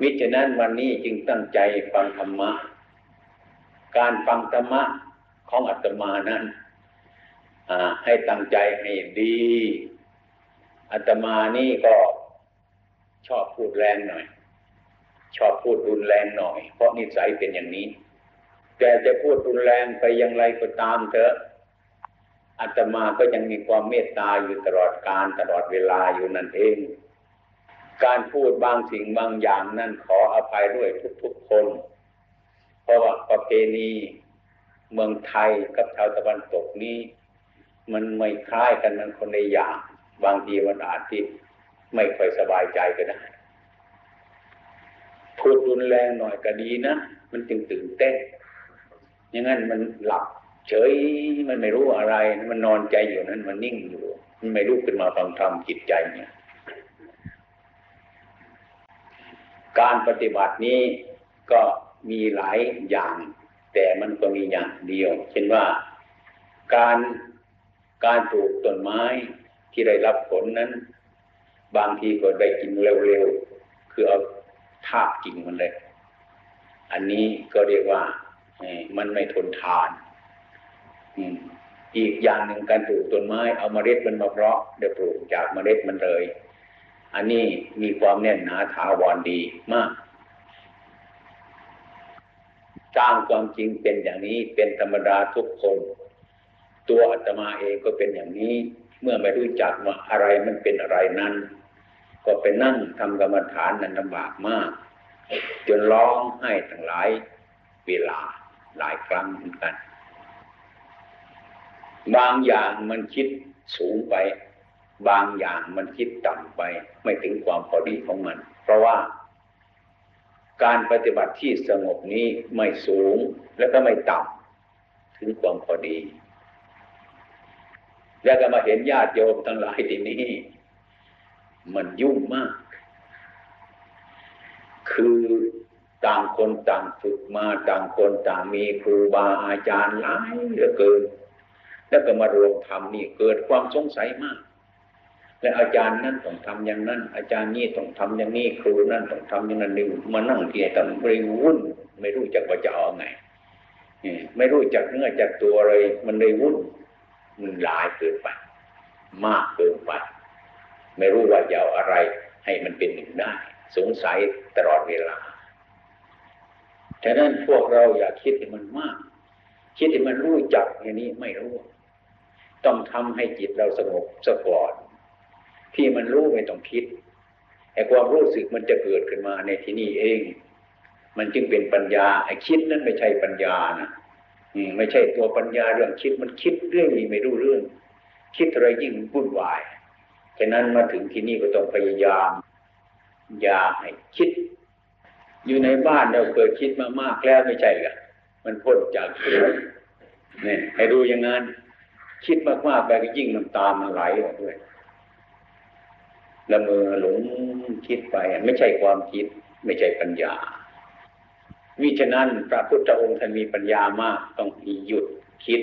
วิจนั้นวันนี้จึงตั้งใจฟังธรรมะ การฟังธรรมะของอาตมานั้นให้ตั้งใจให้ดีอาตมานี่ก็ชอบพูดแรงหน่อย ชอบพูดรุนแรงหน่อย เพราะนิสัยเป็นอย่างนี้ แต่จะพูดรุนแรงไปอย่างไรก็ตามเถอะอาตมาก็ยังมีความเมตตาอยู่ตลอดการตลอดเวลาอยู่นั่นเอง การพูดบางสิ่งบางอย่างนั่นขออภัยด้วยทุกๆคน เพราะว่าประเพณีเมืองไทยกับชาวตะวันตกนี้ มันไม่คล้ายกันมันคนในอย่าง บางทีมันอาจที่ไม่ค่อยสบายใจก็ได้พูดรุนแรงหน่อยก็ดีนะมันจึงตื่นเต้นอย่างนั้นมันหลับเฉยมันไม่รู้อะไร มันนอนใจอยู่นั้น มันนิ่งอยู่ มันไม่รู้ขึ้นมาฟังธรรมจิตใจเนี่ย การปฏิบัตินี้ก็มีหลายอย่าง แต่มันก็มีอย่างเดียว เช่นว่าการการปลูกต้นไม้ที่ได้รับผลนั้น บางทีก็ได้กินเร็วๆคือเอาทาบกิ่งมันเลย อันนี้ก็เรียกว่ามันไม่ทนทานอีกอย่างหนึ่งการปลูกต้นไม้เอามาเมล็ดมันมาเพาะเดี๋ยวปลูกจากเมล็ดมันเลย อันนี้มีความแน่นหนาถาวรดีมากตามความจริงเป็นอย่างนี้เป็นธรรมดาทุกคน ตัวอาตมาเองก็เป็นอย่างนี้ เมื่อไม่รู้จักว่าอะไรมันเป็นอะไรนั้น ก็ไปนั่งทำกรรมฐานนั้นลำบากมาก จนร้องให้ทั้งหลายเวลาหลายครั้งเหมือนกัน บางอย่างมันคิดสูงไป บางอย่างมันคิดต่ำไป ไม่ถึงความพอดีของมัน เพราะว่า การปฏิบัติที่สงบนี้ไม่สูงแล้วก็ไม่ต่ำถึงความพอดี แล้วก็มาเห็นญาติโยมทั้งหลายที่นี้ มันยุ่งมาก คือต่างคนต่างฝึกมาต่างคนต่างมีครูบาอาจารย์หลายเหลือเกิน แล้วก็มารวมทำนี่เกิดความสงสัยมาก และอาจารย์นั่นต้องทำอย่างนั้น อาจารย์นี่ต้องทำอย่างนี้ครูนั่นต้องทำอย่างนั้นนี่มานั่งเที่ไหนตอนไม่วุ่น ไม่รู้จักว่าจะเอาไงไม่รู้จักเนื้อจักตัวอะไรมันเลยวุ่น มันหลายเกินไป มากเกินไป ไม่รู้ว่าจะเอาอะไร ให้มันเป็นหนึ่งได้ สงสัยตลอดเวลาฉะนั้นพวกเราอย่าคิดให้มันมาก คิดให้มันรู้จักอย่างนี้ไม่รู้ ต้องทำให้จิตเราสงบสะก่อน ที่มันรู้ไม่ต้องคิดไอ้ความรู้สึกมันจะเกิดขึ้นมาในที่นี่เอง มันจึงเป็นปัญญาไอ้คิดนั้นไม่ใช่ปัญญานะไม่ใช่ตัวปัญญาเรื่องคิดมันคิดเรื่องนี้ไม่รู้เรื่อง คิดอะไรยิ่งวุ่นวายฉะนั้นมาถึงที่นี่ก็ต้องพยายามอย่าให้คิด อยู่ในบ้านเราเคยคิดมามากแล้วไม่ใช่หรอมันพ้นจากเนี่ยให้ดูอย่างนั้น คิดมากๆไปก็ยิ่งน้ำตามันไหลออกด้วย ละเมอหลงคิดไปไม่ใช่ความคิด ไม่ใช่ปัญญาวิฉะนั้นพระพุทธองค์ท่านมีปัญญามาก ต้องมีหยุดคิด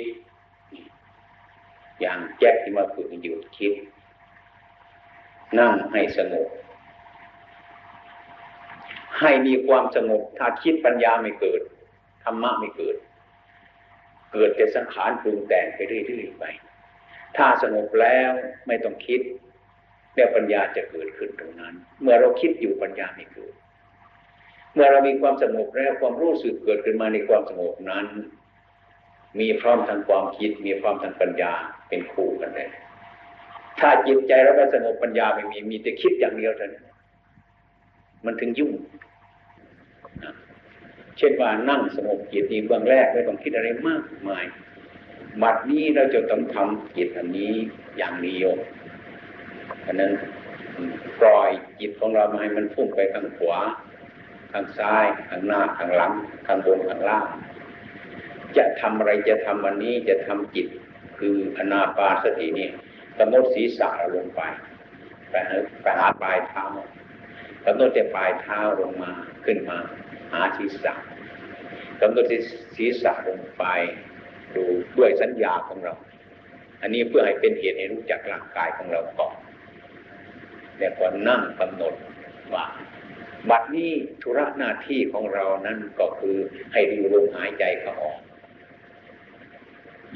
อย่างแจ๊กที่มาฝึกหยุดคิด นั่งให้สงบให้มีความสงบ ถ้าคิดปัญญาไม่เกิดธรรมะไม่เกิด เกิดแต่สังขารปรุงแต่งไปเรื่อยๆไป ถ้าสงบแล้วไม่ต้องคิด แล้วปัญญาจะเกิดขึ้นตรงนั้น เมื่อเราคิดอยู่ปัญญาไม่เกิด เมื่อเรามีความสงบแล้วความรู้สึกเกิดขึ้นมาในความสงบนั้น มีพร้อมทางความคิด มีพร้อมทางปัญญาเป็นคู่กันเลยถ้าจิตใจเราไม่สงบปัญญาไม่มีมีแต่คิดอย่างเดียวเท่านั้นมันถึงยุ่งเช่นว่านั่งสงบจิตอีกเบื้องแรกไม่ต้องคิดอะไรมากมายบัดนี้เราจะต้องทำจิตอันนี้อย่างเดียว ฉะนั้นปล่อยจิตของเรามาให้มันพุ่งไปทางขวาทางซ้ายทางหน้าทางหลังทางบนทางล่าง จะทำอะไรจะทำวันนี้จะทำจิตคืออนาปาสตินี่กำหนดศีรษะลงไปไปหาปลายเท้ากำหนดแต่ปลายเท้าลงมาขึ้นมา หาศีรษะกำหนดศีรษะลงไป ดูด้วยสัญญาของเรา อันนี้เพื่อให้เป็นเหตุให้รู้จักร่างกายของเราก่อน แล้วก็นั่งกำหนดว่าบัดนี้ธุระหน้าที่ของเรานั้นก็คือให้ดูลมหายใจเข้าออก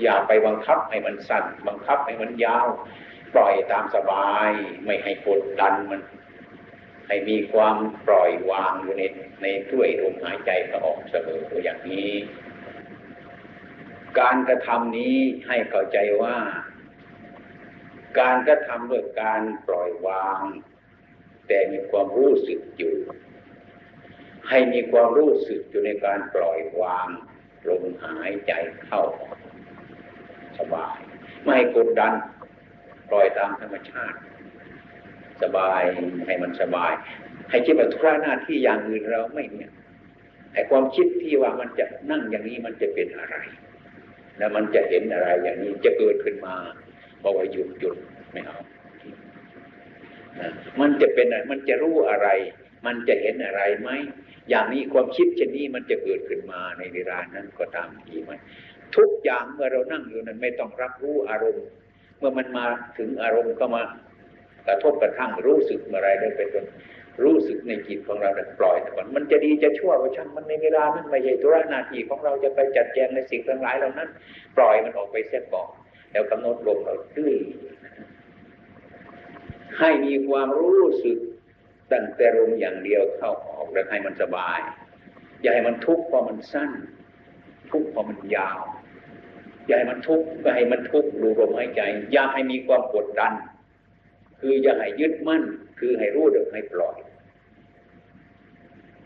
อย่าไปบังคับให้มันสั้นบังคับให้มันยาว ปล่อยตามสบาย ไม่ให้กดดันมัน ให้มีความปล่อยวางอยู่ในในด้วยลมหายใจก็ออกเสมออย่างนี้ การกระทำนี้ให้เข้าใจว่า การกระทำด้วยการปล่อยวาง แต่มีความรู้สึกอยู่ ให้มีความรู้สึกอยู่ในการปล่อยวางลมหายใจเข้า สบาย ไม่กดดัน ปล่อยตามธรรมชาติ สบายให้มันสบาย ให้คิดว่าทุกหน้าที่อย่างอื่นเราไม่เนี่ยไอ้ความคิดที่ว่ามันจะนั่งอย่างนี้มันจะเป็นอะไร แล้วมันจะเห็นอะไรอย่างนี้จะเกิดขึ้นมา บอกว่าหยุดหยุดไม่เอามันจะเป็นอะไรมันจะรู้อะไร มันจะเห็นอะไรไหม อย่างนี้ความคิดเช่นนี้มันจะเกิดขึ้นมาในเวลานั้นก็ตามทีไหมทุกอย่างเมื่อเรานั่งอยู่นั้นไม่ต้องรับรู้อารมณ์ เมื่อมันมาถึงอารมณ์ก็มากระทบกระทั่งรู้สึกอะไรได้เป็นต้นรู้สึกในจิตของเราแต่ปล่อยแต่ก่อนมันจะดีจะชั่วก็ช่างมันในเวลานั้นไม่ใช่ตัวหน้าที่ของเราจะไปจัดแจงในสิ่งทั้งหลายเหล่านั้น ปล่อยมันออกไปเสียก่อน แล้วกำหนดลมเราดื้อให้มีความรู้สึกตั้งแต่ลมอย่างเดียวเข้าออกแล้วให้มันสบาย อย่าให้มันทุกข์เพราะมันสั้น ทุกข์เพราะมันยาว อย่าให้มันทุกข์ก็ให้มันทุกข์ดูลมหายใจ อย่าให้มีความกดดัน คืออย่าให้ยึดมั่น คือให้รู้เดิมให้ปล่อย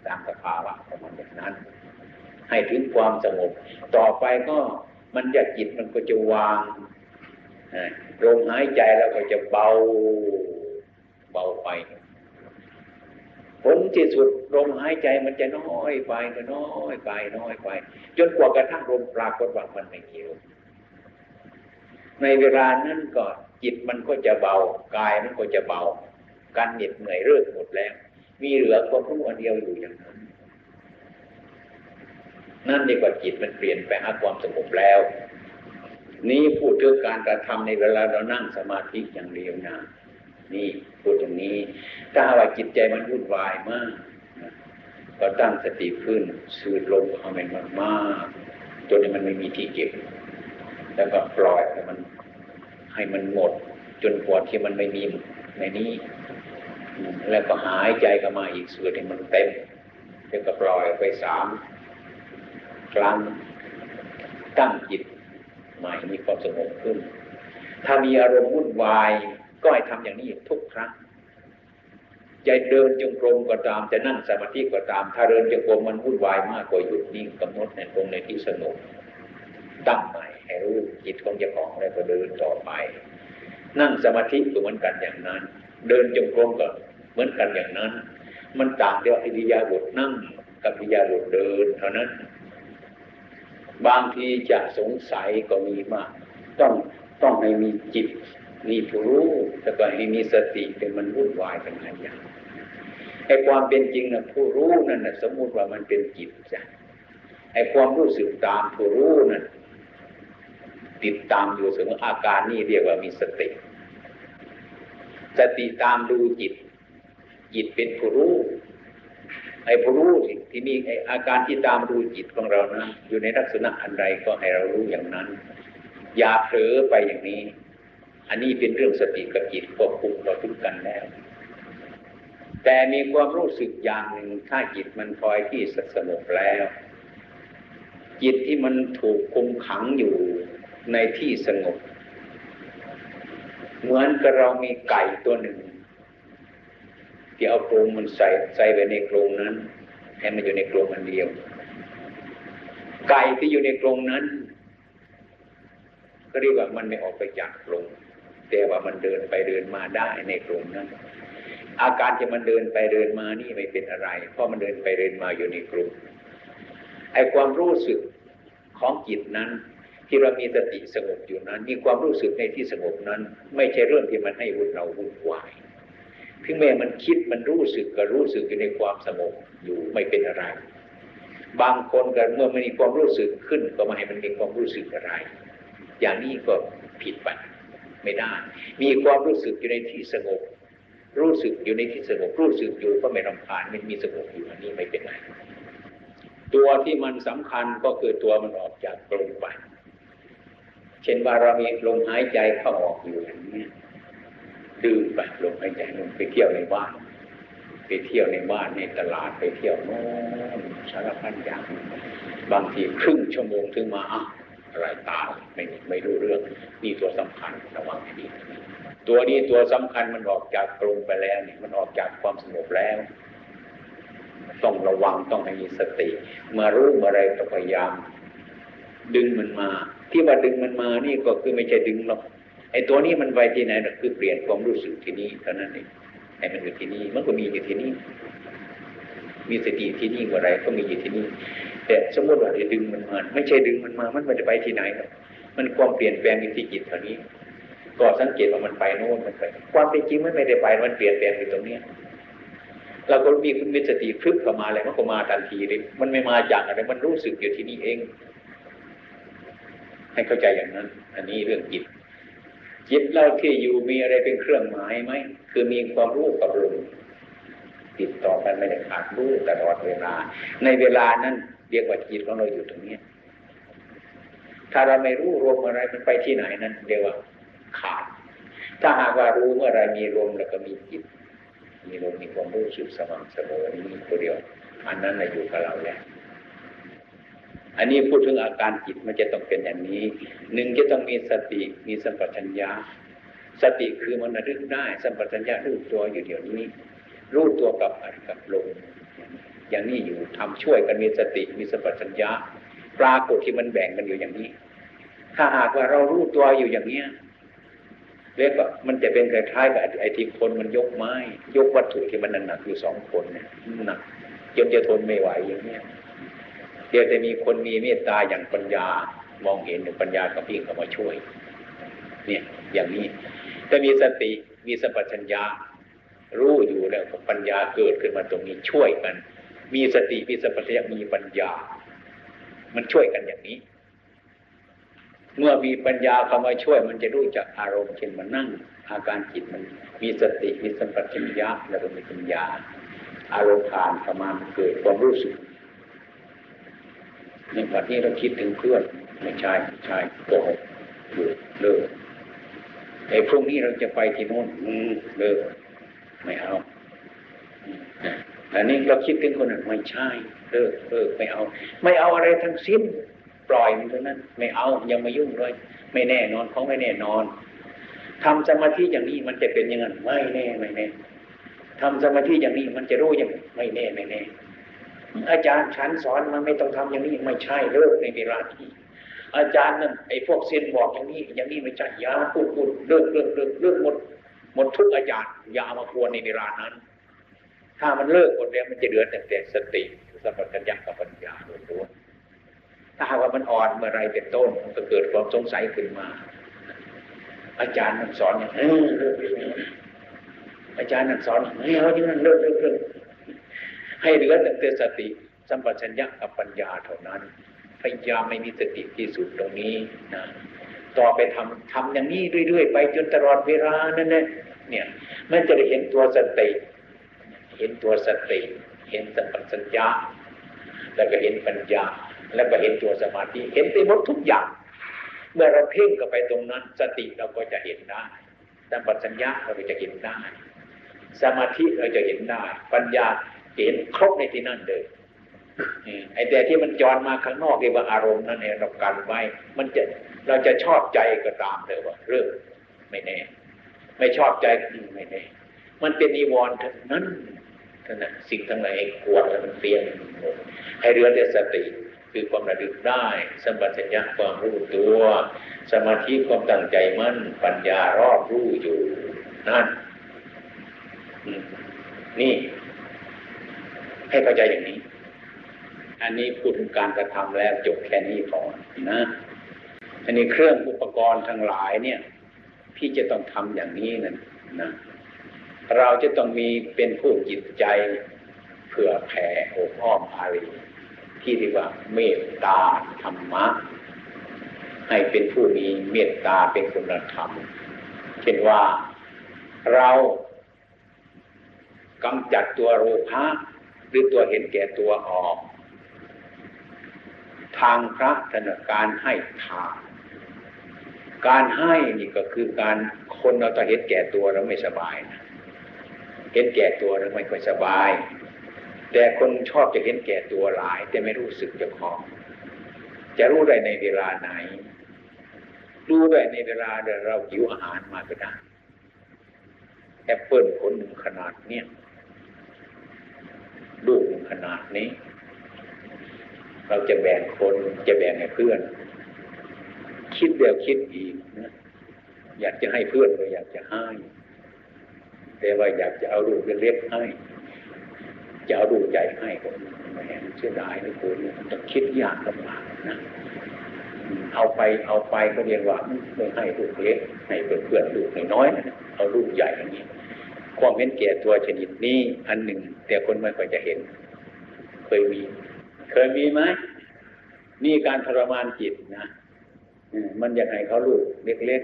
ตามสภาวะของมันอย่างนั้น ให้ถึงความสงบ ต่อไปก็มันจะจิตมันก็จะวาง ลมหายใจแล้วก็จะเบา เบาไป ผลที่สุดลมหายใจมันจะน้อยไปก็น้อยไปน้อยไป จนกว่ากระทั่งลมปรากฏว่ามันไม่เกี่ยวในเวลานั้นก็จิตมันก็จะเบากายมันก็จะเบา การเหน็ดเหนื่อยเลิกหมดแล้ว มีเหลือความรู้อันเดียวอยู่อย่างนั้น นั่นเรียกว่าจิตมันเปลี่ยนไปหาความสงบแล้ว นี่พูดถึงการกระทำในเวลาเรานั่งสมาธิอย่างเดียวนะนี่พูดตรงนี้ ถ้าว่าจิตใจมันวุ่นวายมากก็ตั้งสติขึ้นสูดลมเข้าไปมากๆจนมันไม่มีที่เก็บ แล้วก็ปล่อยให้มันให้มันหมด จนกว่าที่มันไม่มีในนี้ แล้วก็หายใจเข้ามาอีกสูดให้มันเต็มแล้วก็ปล่อยไปสามครั้งตั้งจิต ใหม่มีความสงบขึ้น ถ้ามีอารมณ์วุ่นวายก็ให้ทำอย่างนี้ทุกครั้งจะเดินจงกรมก็ตามจะนั่งสมาธิก็ตาม ถ้าเดินจงกรมมันวุ่นวายมากกว่าหยุดนิ่งกำหนดในตรงในที่สงบตั้งใหม่ให้รู้จิตของเจ้าของแล้วก็เดินต่อไป นั่งสมาธิก็เหมือนกันอย่างนั้น เดินจงกรมก็เหมือนกันอย่างนั้น มันต่างเดียวอิริยาบถนั่งกับอิริยาบถเดิน เท่านั้น บางทีจะสงสัยก็มีมาก ต้องต้องให้มีจิต มีผู้รู้แล้วก็ให้มีสติเป็นมันวุ่นวายเป็นหลายอย่างไอ้ความเป็นจริงนะผู้รู้นั่นนะสมมุติว่ามันเป็นจิตจ้ะไอ้ความรู้สึกตามผู้รู้นั่นติดตามอยู่เสมออาการนี่เรียกว่ามีสติ สติตามดูจิต จิตเป็นผู้รู้ ไอ้ผู้รู้ที่มีไอ้อาการที่ตามดูจิตของเรานะอยู่ในลักษณะอันใดก็ให้เรารู้อย่างนั้น อย่าเผลอไปอย่างนี้ อันนี้เป็นเรื่องสติกับจิตควบคุมเราทุกกันแล้ว แต่มีความรู้สึกอย่างหนึ่งถ้าจิตมันพลอยที่สงบแล้ว จิตที่มันถูกคุมขังอยู่ในที่สงบ เหมือนกับเรามีไก่ตัวหนึ่ง ที่เอาโครงมันใส่ใส่ไปในโครงนั้นให้มันอยู่ในโครงอันเดียว ไก่ที่อยู่ในโครงนั้น ก็เรียกว่ามันไม่ออกไปจากโครงแต่ว่ามันเดินไปเดินมาได้ในกลุ่มนั้น อาการที่มันเดินไปเดินมานี่ไม่เป็นอะไร เพราะมันเดินไปเดินมาอยู่ในกลุ่มไอความรู้สึกของจิตนั้น ที่เรามีสติสงบอยู่นั้น มีความรู้สึกในที่สงบนั้น ไม่ใช่เรื่องที่มันให้วุ่นเราวุ่นวาย ถึงแม้มันคิดมันรู้สึกก็รู้สึกอยู่ในความสงบอยู่ไม่เป็นอะไร บางคนกันเมื่อมันมีความรู้สึกขึ้น ก็มาให้มันมีความรู้สึกอะไร อย่างนี้ก็ผิดไปไม่ได้ มีความรู้สึกอยู่ในที่สงบ รู้สึกอยู่ในที่สงบรู้สึกอยู่ก็ไม่รำคาญมันมีสงบอยู่อันนี้ไม่เป็นไรตัวที่มันสำคัญก็คือตัวมันออกจากกลมไป เช่นว่าเรามีลมหายใจเข้าออกอยู่อย่างนี้ ดื่มไปลมหายใจลงไปเที่ยวในบ้าน ไปเที่ยวในบ้านในตลาดไปเที่ยวโน้นสารพัดอย่างบางทีครึ่งชั่วโมงถึงมาอะอะไรตาไม่ไม่รู้เรื่องนี่ตัวสำคัญระวังให้ดีตัวนี้ตัวสำคัญมันออกจากกรงไปแล้วเนี่ยมันออกจากความสงบแล้ว ต้องระวังต้องมีสติ เมื่อรู้เมื่อไรต้องพยายาม ดึงมันมา ที่ว่าดึงมันมานี่ก็คือไม่ใช่ดึงหรอก ไอ้ตัวนี้มันไปที่ไหนนะคือเปลี่ยนความรู้สึกที่นี่เท่านั้นเองไอ้มันอยู่ที่นี่มันก็มีอยู่ที่นี่ มีสติที่นี่เมื่อไรก็มีอยู่ที่นี่ แต่สมมติว่าจะดึงมันมาไม่ใช่ดึงมันมามันมันจะไปที่ไหนหรอกมันความเปลี่ยนแปลงในที่จิตเท่านี้ ก็สังเกตว่ามันไปโน่นมันไป ความเป็นจริงมันไม่ได้ไปมันเปลี่ยนแปลงอยู่ตรงเนี้ยเราก็มีคุณมีสติพึกเข้ามาอะไรมันก็มาทันทีเลยมันไม่มาจากอะไรมันรู้สึกอยู่ที่นี่เอง ให้เข้าใจอย่างนั้น อันนี้เรื่องจิต จิตเราที่อยู่มีอะไรเป็นเครื่องหมายไหม คือมีความรู้กับลมติดต่อกันไม่ได้ขาดรู้ตลอดเวลา ในเวลานั้นเรียกว่าจิตของเราอยู่ตรงนี้ถ้าเราไม่รู้รวมอะไรมันไปที่ไหนนั้นเรียกว่าขาด ถ้าหากว่ารู้เมื่อไรมีลมแล้วก็มีจิต มีลมมีความรู้สึกสม่ำเสมอนี้ตัวเดียว อันนั้นอยู่กับเราแล้ว อันนี้พูดถึงอาการจิตมันจะต้องเป็นอย่างนี้หนึ่งจะต้องมีสติมีสัมปชัญญะสติคือมันระลึกได้ สัมปชัญญะรู้ตัวอยู่เดี๋ยวนี้ รู้ตัวกับอัดกับลมอย่างนี้อยู่ทำช่วยกันมีสติมีสัมปชัญญะปรากฏที่มันแบ่งกันอยู่อย่างนี้ ถ้าหากว่าเรารู้ตัวอยู่อย่างเนี้ยเรียกว่ามันจะเป็นคล้ายๆกับไอ้ที่คนมันยกไม้ ยกวัตถุที่มันหนักอยู่สองคนเนี่ยหนักจนจะทนไม่ไหวอย่างเนี้ย เดี๋ยวจะมีคนมีเมตตาอย่างปัญญามองเห็นปัญญากับพี่เข้ามาช่วย เนี่ยอย่างนี้ถ้ามีสติมีสัมปชัญญะรู้อยู่แล้วปัญญาเกิดขึ้นมาตรงนี้ช่วยกัน มีสติมีสัมปชัญญะมีปัญญา มันช่วยกันอย่างนี้ เมื่อมีปัญญาเข้ามาช่วย มันจะรู้จักอารมณ์เช่นมันนั่ง อาการจิตมัน มีสติมีสัมปชัญญะแล้วก็มีปัญญา อารมณ์ผ่านเข้ามาเกิดความรู้สึก ในวันนี้เราคิดถึงเพื่อนไม่ใช่ไม่ใช่โกหกหยุดเลิกไอ้พรุ่งนี้เราจะไปที่โน่นเลิกไม่เอาอันนี้เราคิดถึงคนนั้นไม่ใช่เลิกเลิกไม่เอา ไม่เอาอะไรทั้งสิ้น ปล่อยมันเท่านั้น ไม่เอายังม่ยุ่งเลย ไม่แน่นอนของไม่แน่นอนทำสมาธิอย่างนี้มันจะเป็นยังไงไม่แน่ไม่แน่ทำสมาธิอย่างนี้มันจะรู้ยังไม่แน่ไม่แน่ อาจารย์ฉันสอนมันไม่ต้องทำอย่างนี้ไม่ใช่เลิกในเวลาที่อาจารย์นั่นไอ้พวกเซียนบอกอย่างนี้ อย่างนี้ไม่ใช่ยาพูดพูดเลิกเลิกเลิกเลิกหมดหมดทุกอาจารย์อย่าเอามาควรในเวลานั้น ถ้ามันเลิกหมดแล้วมันจะเหลือแต่แต่สติสัมปชัญญะกับปัญญาล้วนถ้าหากว่ามันอ่อนเมื่อไรเป็นต้นมันก็เกิดความสงสัยขึ้นมา อาจารย์นั่นสอนอย่างนี้อาจารย์นั่นสอนอย่างนี้เอาที่นั่นเลิกเลิกเลิก ให้เหลือแต่สติสัมปชัญญะกับปัญญาเท่านั้น พยายามไม่มีสติที่สุดตรงนี้นะต่อไปทำทำอย่างนี้เรื่อยๆไปจนตลอดเวลานั่นแหละเนี่ยมันจะได้เห็นตัวสติเห็นตัวสติ เห็นสัมปชัญญะแล้วก็เห็นปัญญา แล้วก็เห็นตัวสมาธิเห็นไปหมดทุกอย่าง เมื่อเราเพ่งกับไปตรงนั้น สติเราก็จะเห็นได้สัมปชัญญะเราก็จะเห็นได้ สมาธิเราจะเห็นได้ ปัญญา เห็นครบในที่นั่นเลยไอ้แต่ที่มันจรมาข้างนอกเรียกว่าอารมณ์นั่นเองเรากันไว้ มันจะเราจะชอบใจก็ตามเลยว่าเรื่องไม่แน่ ไม่ชอบใจไม่แน่ มันเป็นนิวรณ์ทั้งนั้นท่านนะสิ่งทั้งหลายกวดแล้วมันเปลี่ยนให้เรือแต่สติคือความระลึกได้สัมปชัญญะความรู้ตัว สมาธิความตั้งใจมั่น ปัญญารอบรู้อยู่นั่นนี่ ให้เข้าใจอย่างนี้ อันนี้พูดถึงการกระทำแล้วจบแค่นี้ก่อนะอันนี้เครื่องอุปกรณ์ทั้งหลายเนี่ย พี่จะต้องทำอย่างนี้นั่นนะเราจะต้องมีเป็นผู้จิตใจเผื่อแผ่อบอ้อมอารีที่เรียกว่าเมตตาธรรมะ ให้เป็นผู้มีเมตตาเป็นคุณธรรม เช่นว่าเรากำจัดตัวโลภะ รือตัวเห็นแก่ตัวออก ทางพระธนการให้ทานการให้นี่ก็คือการคนเราจะเห็นแก่ตัวแล้วไม่สบายนะเห็นแก่ตัวแล้วไม่ค่อยสบาย แต่คนชอบจะเห็นแก่ตัวหลาย แต่ไม่รู้สึกเจ้าของจะรู้ได้ในเวลาไหน รู้ได้ในเวลาเดียวเราหิวอาหารมาก็ได้แอปเปิลผลหนึ่งขนาดเนี้ย ขนาดนี้ เราจะแบ่งคนจะแบ่งให้เพื่อน คิดเดียวคิดอีกนะอยากจะให้เพื่อนก็อยากจะให้ แต่ว่าอยากจะเอาลูกเล็กๆให้ จะเอาลูกใหญ่ให้ก็แหมเสียดายนะคุณต้องคิดยากลำบากนะเอาไปเอาไปก็เรียนว่าไม่ให้ลูกเล็กให้เพื่อนๆลูกน้อยเอาลูกใหญ่อย่างนี้ความเห็นแก่ตัวชนิดนี้อันหนึ่ง แต่คนไม่ค่อยจะเห็น เคยมี เคยมีไหมนี่การทรมานจิตนะมันอยากให้เขาลูกเล็ก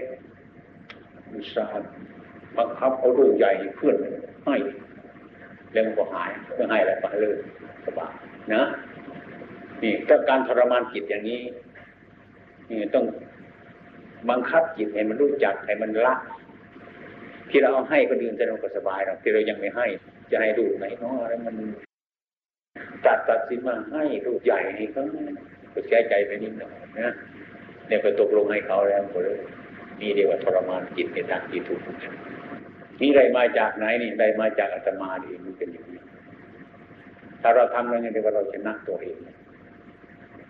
ๆมีสาบังคับเขาลูกใหญ่เพื่อนให้เรื่องก็หายเพื่อให้แล้วก็เลิกสบายนะนี่ถ้าการทรมานจิตอย่างนี้นี่ต้องบังคับจิตให้มันรู้จักให้มันละที่เราเอาให้คนอื่นจะเราก็สบายหรอกที่เรายังไม่ให้ จะให้ลูไหนเนาะอะไรมัน ตัดตัดสินมาให้ลูกใหญ่ให้เขาก็แก้ใจไปนิดหน่อยนะเนี่ยก็ตกลงให้เขาแล้วก็เลยนี่เรียกว่าทรมานจิตในทางที่ถูกนี่ได้มาจากไหนนี่ได้มาจากอาตมาเองมันเป็นอย่างนี้ถ้าเราทำแล้วเนี่ยเรียกว่าเราชนะตัวเอง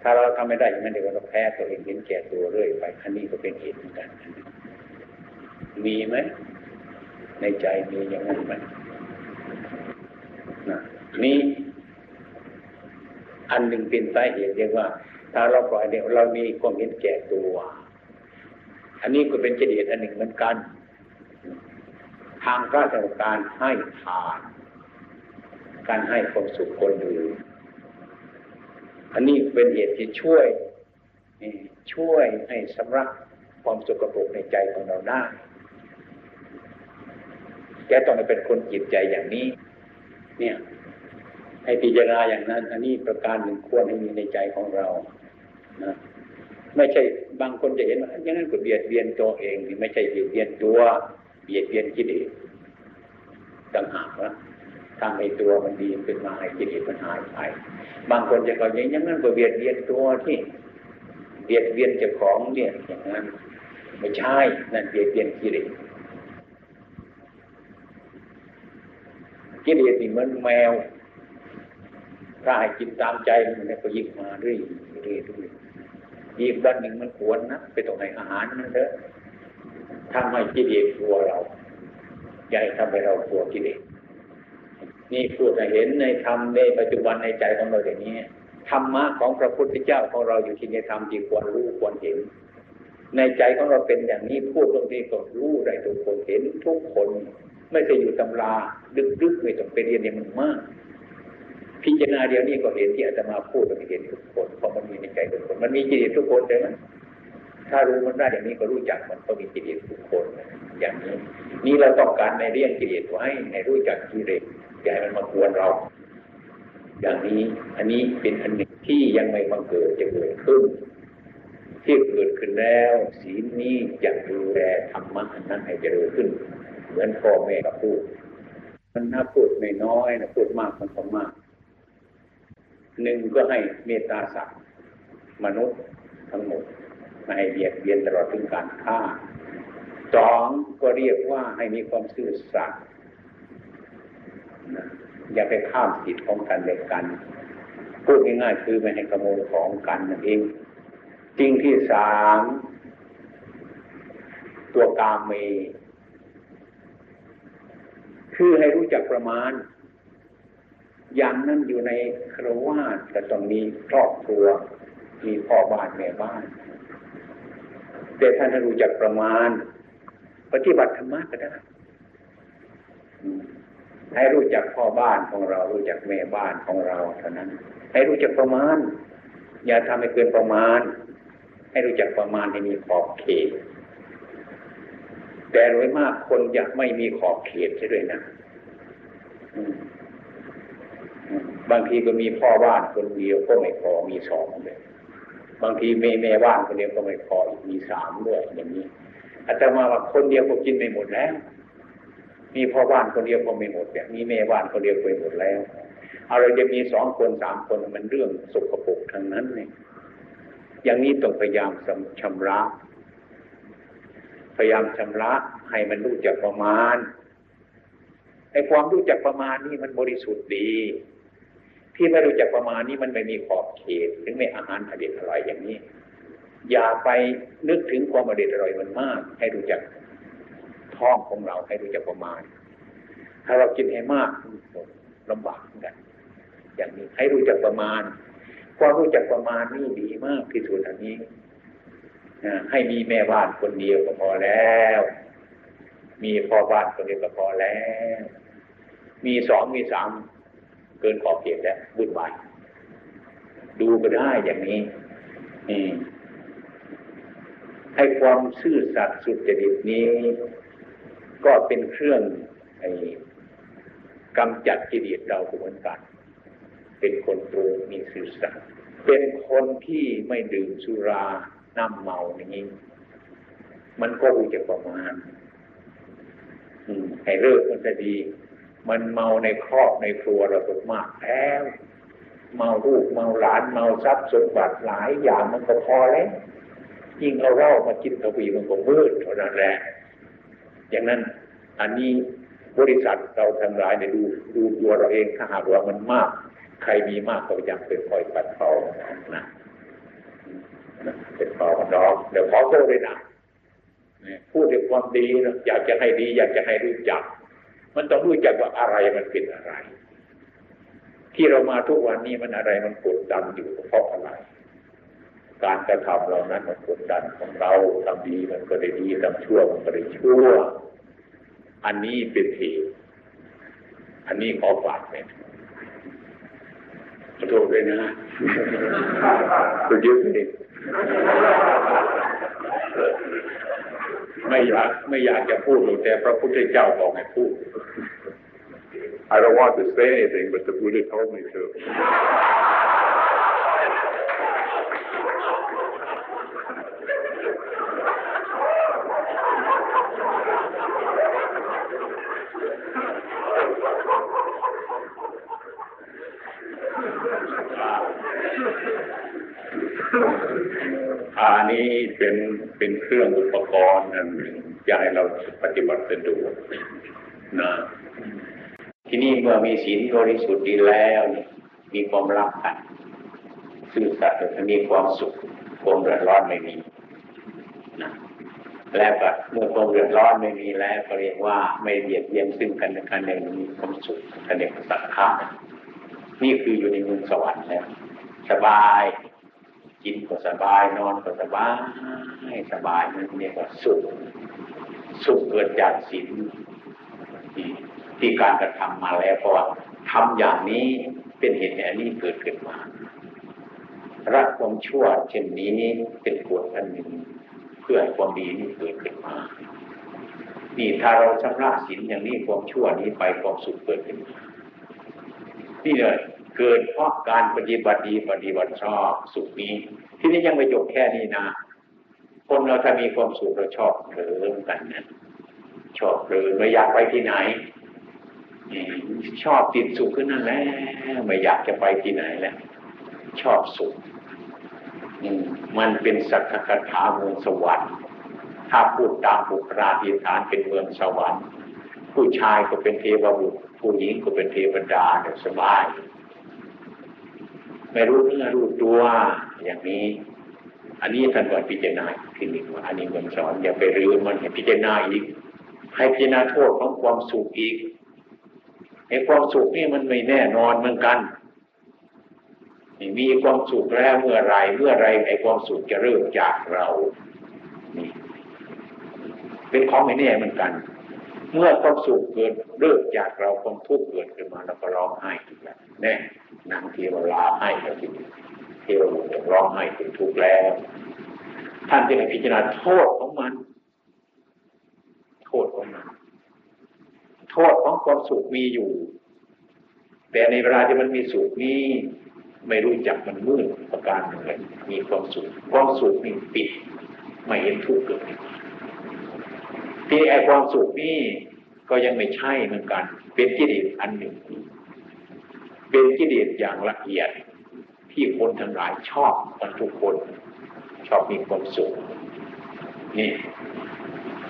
ถ้าเราทำไม่ได้อย่างนั้นเรียกว่าเราแพ้ตัวเองเห็นแก่ตัวเรื่อยไปอันนี้ก็เป็นเหตุเหมือนกัน มีไหมในใจมีอย่างนั้นไหมนะมี อันหนึ่งเป็นสาเหตุเรียกว่า ถ้าเราปล่อยเนี่ยเรามีความเห็นแก่ตัว อันนี้ก็เป็นเจดีย์อันหนึ่งเหมือนกัน ทางราชการให้ทาน การให้ความสุขคนอื่นอันนี้เป็นเหตุที่ช่วยช่วยให้สำรักความสุขภพในใจของเราได้แกต้องเป็นคนจิตใจอย่างนี้ เนี่ย ให้พิจารณาอย่างนั้น อันนี้ประการหนึ่งควรให้มีในใจของเรานะไม่ใช่บางคนจะเห็นว่าอย่างนั้นก็เบียดเบียนตัวเองนี่ไม่ใช่เบียดเบียนตัว เบียดเบียนกิเลสต่างหากนะทำให้ตัวมันดีขึ้นมาให้กิเลสมันหายไป บางคนจะก็อย่างนั้นก็เบียดเบียนตัวที่เบียดเบียนเจ้าของเนี่ย อย่างนั้น ไม่ใช่นั่นเบียดเบียนกิเลสกิเลสนี่เหมือนแมว ถ้าให้กินตามใจมันก็ยิบมาเรื่อยเรื่อยเรื่อยอีกวันหนึ่งมันควรนะไปตรงไหนอาหารมันเถอะทำให้กิเลสกลัวเราใจทำให้เรากลัวกิเลสนี่พูดให้เห็นในธรรมในปัจจุบันในใจของเราอย่างนี้ธรรมะของพระพุทธเจ้าของเราอยู่ที่ในธรรมที่ควรรู้ควรเห็น ในใจของเราเป็นอย่างนี้พูดตรงนี้ก็รู้ได้ทุกคนเห็นทุกคน ไม่ใช่อยู่ตำราดึกๆไม่ต้องไปเรียนเนี่ยมันมาก พิจารณาเดียวนี้ก็เห็นที่อาตมาพูดก็เห็นทุกคนเพราะมันมีในใจทุกคน มันมีจิตทุกคนใช่ไหมถ้ารู้มันได้อย่างนี้ก็รู้จักมันก็มีกิเลสทุกคนอย่างนี้ นี่เราต้องการในเรื่องกิเลสไว้ในรู้จักกิเลสอย่าให้มันมากวนเรา อย่างนี้อันนี้เป็นอันหนึ่งที่ยังไม่บังเกิดจะเกิดขึ้น ที่เกิดขึ้นแล้วศีลนี้จะดูแลธรรมะนั้นให้เจริญขึ้น เหมือนพ่อแม่กับพูด มันถ้าพูดไม่น้อยนะพูดมากมันก็มาก หนึ่งก็ให้เมตตาสัตว์มนุษย์ทั้งหมดไม่ให้เบียดเบียนตลอดถึงการฆ่าสองก็เรียกว่าให้มีความซื่อสัตย์อย่าไปข้ามสิทธิ์ของกันและกันพูดง่ายๆคือไม่ให้ขโมยของกันนั่นเองจริงที่สามตัวกามเม คือให้รู้จักประมาณ อย่างนั้นอยู่ในครวาสแต่ต้องมีครอบครัว มีพ่อบ้านแม่บ้าน แต่ท่านให้รู้จักประมาณ ปฏิบัติธรรมะก็ได้ให้รู้จักพ่อบ้านของเรา รู้จักแม่บ้านของเราเท่านั้น ให้รู้จักประมาณ อย่าทำให้เกินประมาณ ให้รู้จักประมาณให้มีขอบเขต แต่โดยมากคนอยากไม่มีขอบเขตใช่ด้วยนะ บางทีก็มีพ่อบ้านคนเดียวก็ไม่พอมีสองเลยบางทีแม่แม่บ้านคนเดียวก็ไม่พออีกมีสามด้วยอย่างนี้อาจารย์มาว่าคนเดียวก็กินไม่หมดแล้ว มีพ่อบ้านคนเดียวก็ไม่หมดแบบมีแม่บ้านคนเดียวก็ไม่หมดแล้วเอะไรจะมีสองคนสามคนมันเรื่องสกปรกทั้งนั้นเนี่ยอย่างนี้ต้องพยายามชำระ พยายามชำระให้มันรู้จักประมาณไอ้ความรู้จักประมาณนี่มันบริสุทธิ์ดี ที่ไม่รู้จักประมาณนี้มันไม่มีขอบเขตถึงไม่อาหารอเด็ดอร่อยอย่างนี้ อย่าไปนึกถึงความอเด็ดอร่อยมันมาก ให้รู้จักท้องของเราให้รู้จักประมาณ ถ้าเรากินให้มากลำบากเหมือนกัน อย่างนี้ให้รู้จักประมาณความรู้จักประมาณนี่ดีมากที่สุดอันนี้ให้มีแม่บ้านคนเดียวก็พอแล้ว มีพ่อบ้านคนเดียวก็พอแล้ว มีสองมีสาม เกินขอบเขตแล้ววุ่นวายดูก็ได้อย่างนี้นี่ให้ความซื่อสัตย์สุจริตนี้ ก็เป็นเครื่องกำจัดกิเลสเราเหมือนกัน เป็นคนตรงมีซื่อสัตย์เป็นคนที่ไม่ดื่มสุราน้ำเมาอย่างนี้ มันก็รู้จักประมาณให้เลิกมันจะดี มันเมาในครอบในครัวเราตกมากแล้วเมาลูกเมาหลานเมาทรัพย์สมบัติหลายอย่างมันก็พอแล้วยิ่งเอาเหล้ามากินทวีมันก็มืดเท่านั้นแหละอย่างนั้นอันนี้บริษัทเราทั้งหลายเนี่ยดูดูตัวเราเองถ้าหากว่ามันมาก ใครมีมากก็ยังเป็นคอยปัดเป่านะเป็นเป่าดอกเดี๋ยวขอโทษด้วยนะพูดด้วยความดีนะอยากจะให้ดี อยากจะให้รู้จัก มันต้องรู้จักว่าอะไรมันเป็นอะไร ที่เรามาทุกวันนี้มันอะไรมันกดดันอยู่เพราะอะไร การกระทำเรานั้นมันกดดันของเราทำดีมันก็ได้ดีทำชั่วมันก็ได้ชั่ว อันนี้เป็นเหตุอันนี้ขอฝากเนี่ยขอโทษด้วยนะตัวยึดเลย ไม่อยากไม่อยากจะพูดหรอกแต่พระพุทธเจ้าบอกให้พูด I don't want to say anything, but the Buddha told me to. อันนี้เป็นเป็นเครื่องอุปกรณ์อันหนึ่งจะให้เราปฏิบัติสะดวกนะที่นี่เมื่อมีศีลบริสุทธิ์ดีแล้ว มีความรักกันซื่อสัตย์จะมีความสุขความเดือดร้อนไม่มีนะแล้วก็เมื่อความเดือดร้อนไม่มีแล้วก็เรียกว่าไม่เบียดเบียนซึ่งกันและกันเองมีความสุขกันเองสักขานี่คืออยู่ในมือสวรรค์แล้วสบาย กินก็สบายนอนก็สบายสบายนั่นเรียกว่าสุขสุขเกิดจากศีลที่ที่การกระทำมาแล้วเพราะว่าทำอย่างนี้เป็นเหตุให้อันนี้เกิดขึ้นมารักความชั่วเช่นนี้เป็นกฎอันหนึ่งเพื่อความดีนี้เกิดขึ้นมานี่ถ้าเราชำระศีลอย่างนี้ความชั่วนี้ไปความสุขเกิดขึ้นมานี่เลย เกิดเพราะการปฏิบัติดีปฏิบัติชอบสุขนี้ ที่นี้ยังไม่จบแค่นี้นะ คนเราถ้ามีความสุขเราชอบเผลอกันนะชอบเผลอไม่อยากไปที่ไหนชอบติดสุขขึ้นนั่นแหละไม่อยากจะไปที่ไหนแล้วชอบสุขมันเป็นสักคถาเมืองสวรรค์ ถ้าพูดตามบุคลาธิฐานเป็นเมืองสวรรค์ ผู้ชายก็เป็นเทวบุตรผู้หญิงก็เป็นเทวดาเนี่ยสบาย ไม่รู้เนื้อรู้ตัวอย่างนี้ อันนี้ท่านก็พิจารณาทีหนึ่งว่าอันนี้มันสอนอย่าไปรื้อมันให้พิจารณาอีกให้พิจารณาโทษของความสุขอีกไอ้ความสุขนี่มันไม่แน่นอนเหมือนกัน มีความสุขแล้วเมื่อไรเมื่อไรไอ้ความสุขจะเริ่มจากเรานี่เป็นของไม่แน่เหมือนกัน เมื่อความสุขเกิดเริ่มจากเราความทุกข์เกิดขึ้นมาเราก็ร้องไห้อีกแล้วแน่นางเทวราให้แล้วทีเทวบุตรร้องไห้ถึงทุกข์แล้ว ท่านจึงพิจารณาโทษของมัน โทษของมัน โทษของความสุขมีอยู่ แต่ในเวลาที่มันมีสุขนี้ไม่รู้จักมันมืดประการหนึ่งเลยมีความสุขความสุขนี่ปิด ไม่เห็นทุกข์เกิด ที่ไอความสุขนี่ก็ยังไม่ใช่เหมือนกัน เป็นกิเลสอันหนึ่ง เป็นกิเลสอย่างละเอียดที่คนทั้งหลายชอบกันทุกคนชอบมีความสุขนี่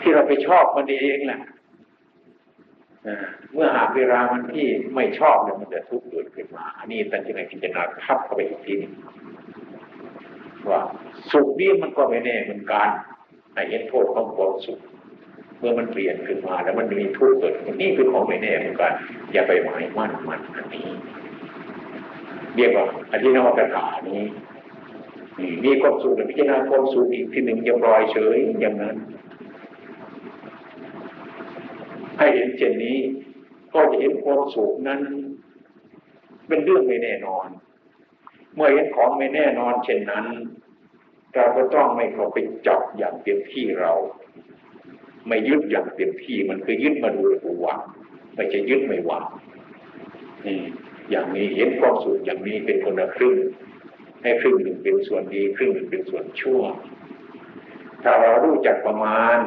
ที่เราไปชอบมันเองแหละเมื่อหากเวลามันที่ไม่ชอบเนี่ยมันจะทุกข์เกิดขึ้นมา อันนี้ตันจะไหนพิจารณาทับเข้าไปอีกทีนึงว่าสุขนี้มันก็ไม่แน่เหมือนกันในเห็นโทษของความสุข เมื่อมันเปลี่ยนขึ้นมาแล้วมันมีทุกข์เกิดนี่คือของไม่แน่เหมือนกันอย่าไปหมายมั่นมันอันนี้เรียกว่าอธินวตถานี้มีความสุขพิจารณาความสุขอีกที่หนึ่งจะปล่อยเฉยอย่างนั้น ให้เห็นเช่นนี้ ก็จะเห็นความสุขนั้น เป็นเรื่องไม่แน่นอน เมื่อเห็นของไม่แน่นอน เช่นนั้น เราก็ต้องไม่เข้าไปจับอย่างเต็มที่เรา ไม่ยึดอย่างเต็มที่มันคือยึดมาดูหวังไม่ใช่ยึดไม่หวังนี่อย่างนี้เห็นความสุขอย่างนี้เป็นคนละครึ่ง ให้ครึ่งหนึ่งเป็นส่วนดีครึ่งหนึ่งเป็นส่วนชั่ว ถ้าเรารู้จักประมาณ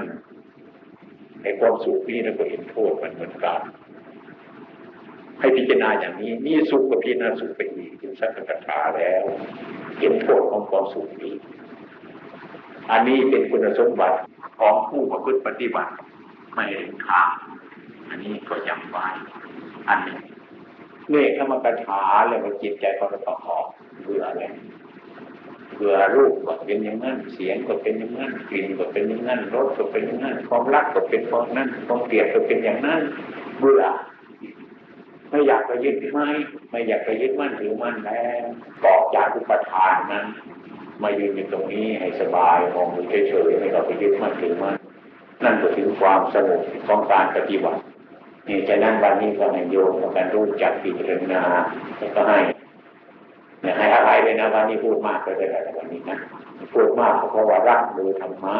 ในความสุขนี้เราก็เห็นโทษมันเหมือนกันให้พิจารณาอย่างนี้มีสุขกับพิจารณาสุขไปอีกเป็นสักกถาแล้ว เห็นโทษของความสุขนี้ อันนี้เป็นคุณสมบัติของผู้ประพฤติปฏิบัติไม่เห็นทางอันนี้ก็ยำไว้อันนี้เมฆธรรมกถาเลยว่าจิตใจเขาจะต่อออกเบื่อเลยเบื่อรูปก็เป็นอย่างนั้นเสียงก็เป็นอย่างนั้นกลิ่นก็เป็นอย่างนั้นรสก็เป็นอย่างนั้นความรักก็เป็นความนั้นความเกลียดก็เป็นอย่างนั้นเบื่อไม่อยากไปยึดไม่ไม่อยากไปยึดมั่นถือมั่นแล้วกอกจากอุปทานนั้น มายืนอยู่ตรงนี้ให้สบายมองดูเฉยๆไม่เราไปยึดมั่นถือมั่นนั่นก็ถึงความสงบของการปฏิบัตินี่จะนั้นวันนี้ก็ให้โยมกันรู้จักพิจารณาแล้วก็ให้ให้อะไรเลยนะวันนี้พูดมากไปเลยวันนี้นะพูดมากเพราะว่ารักดูธรรมะ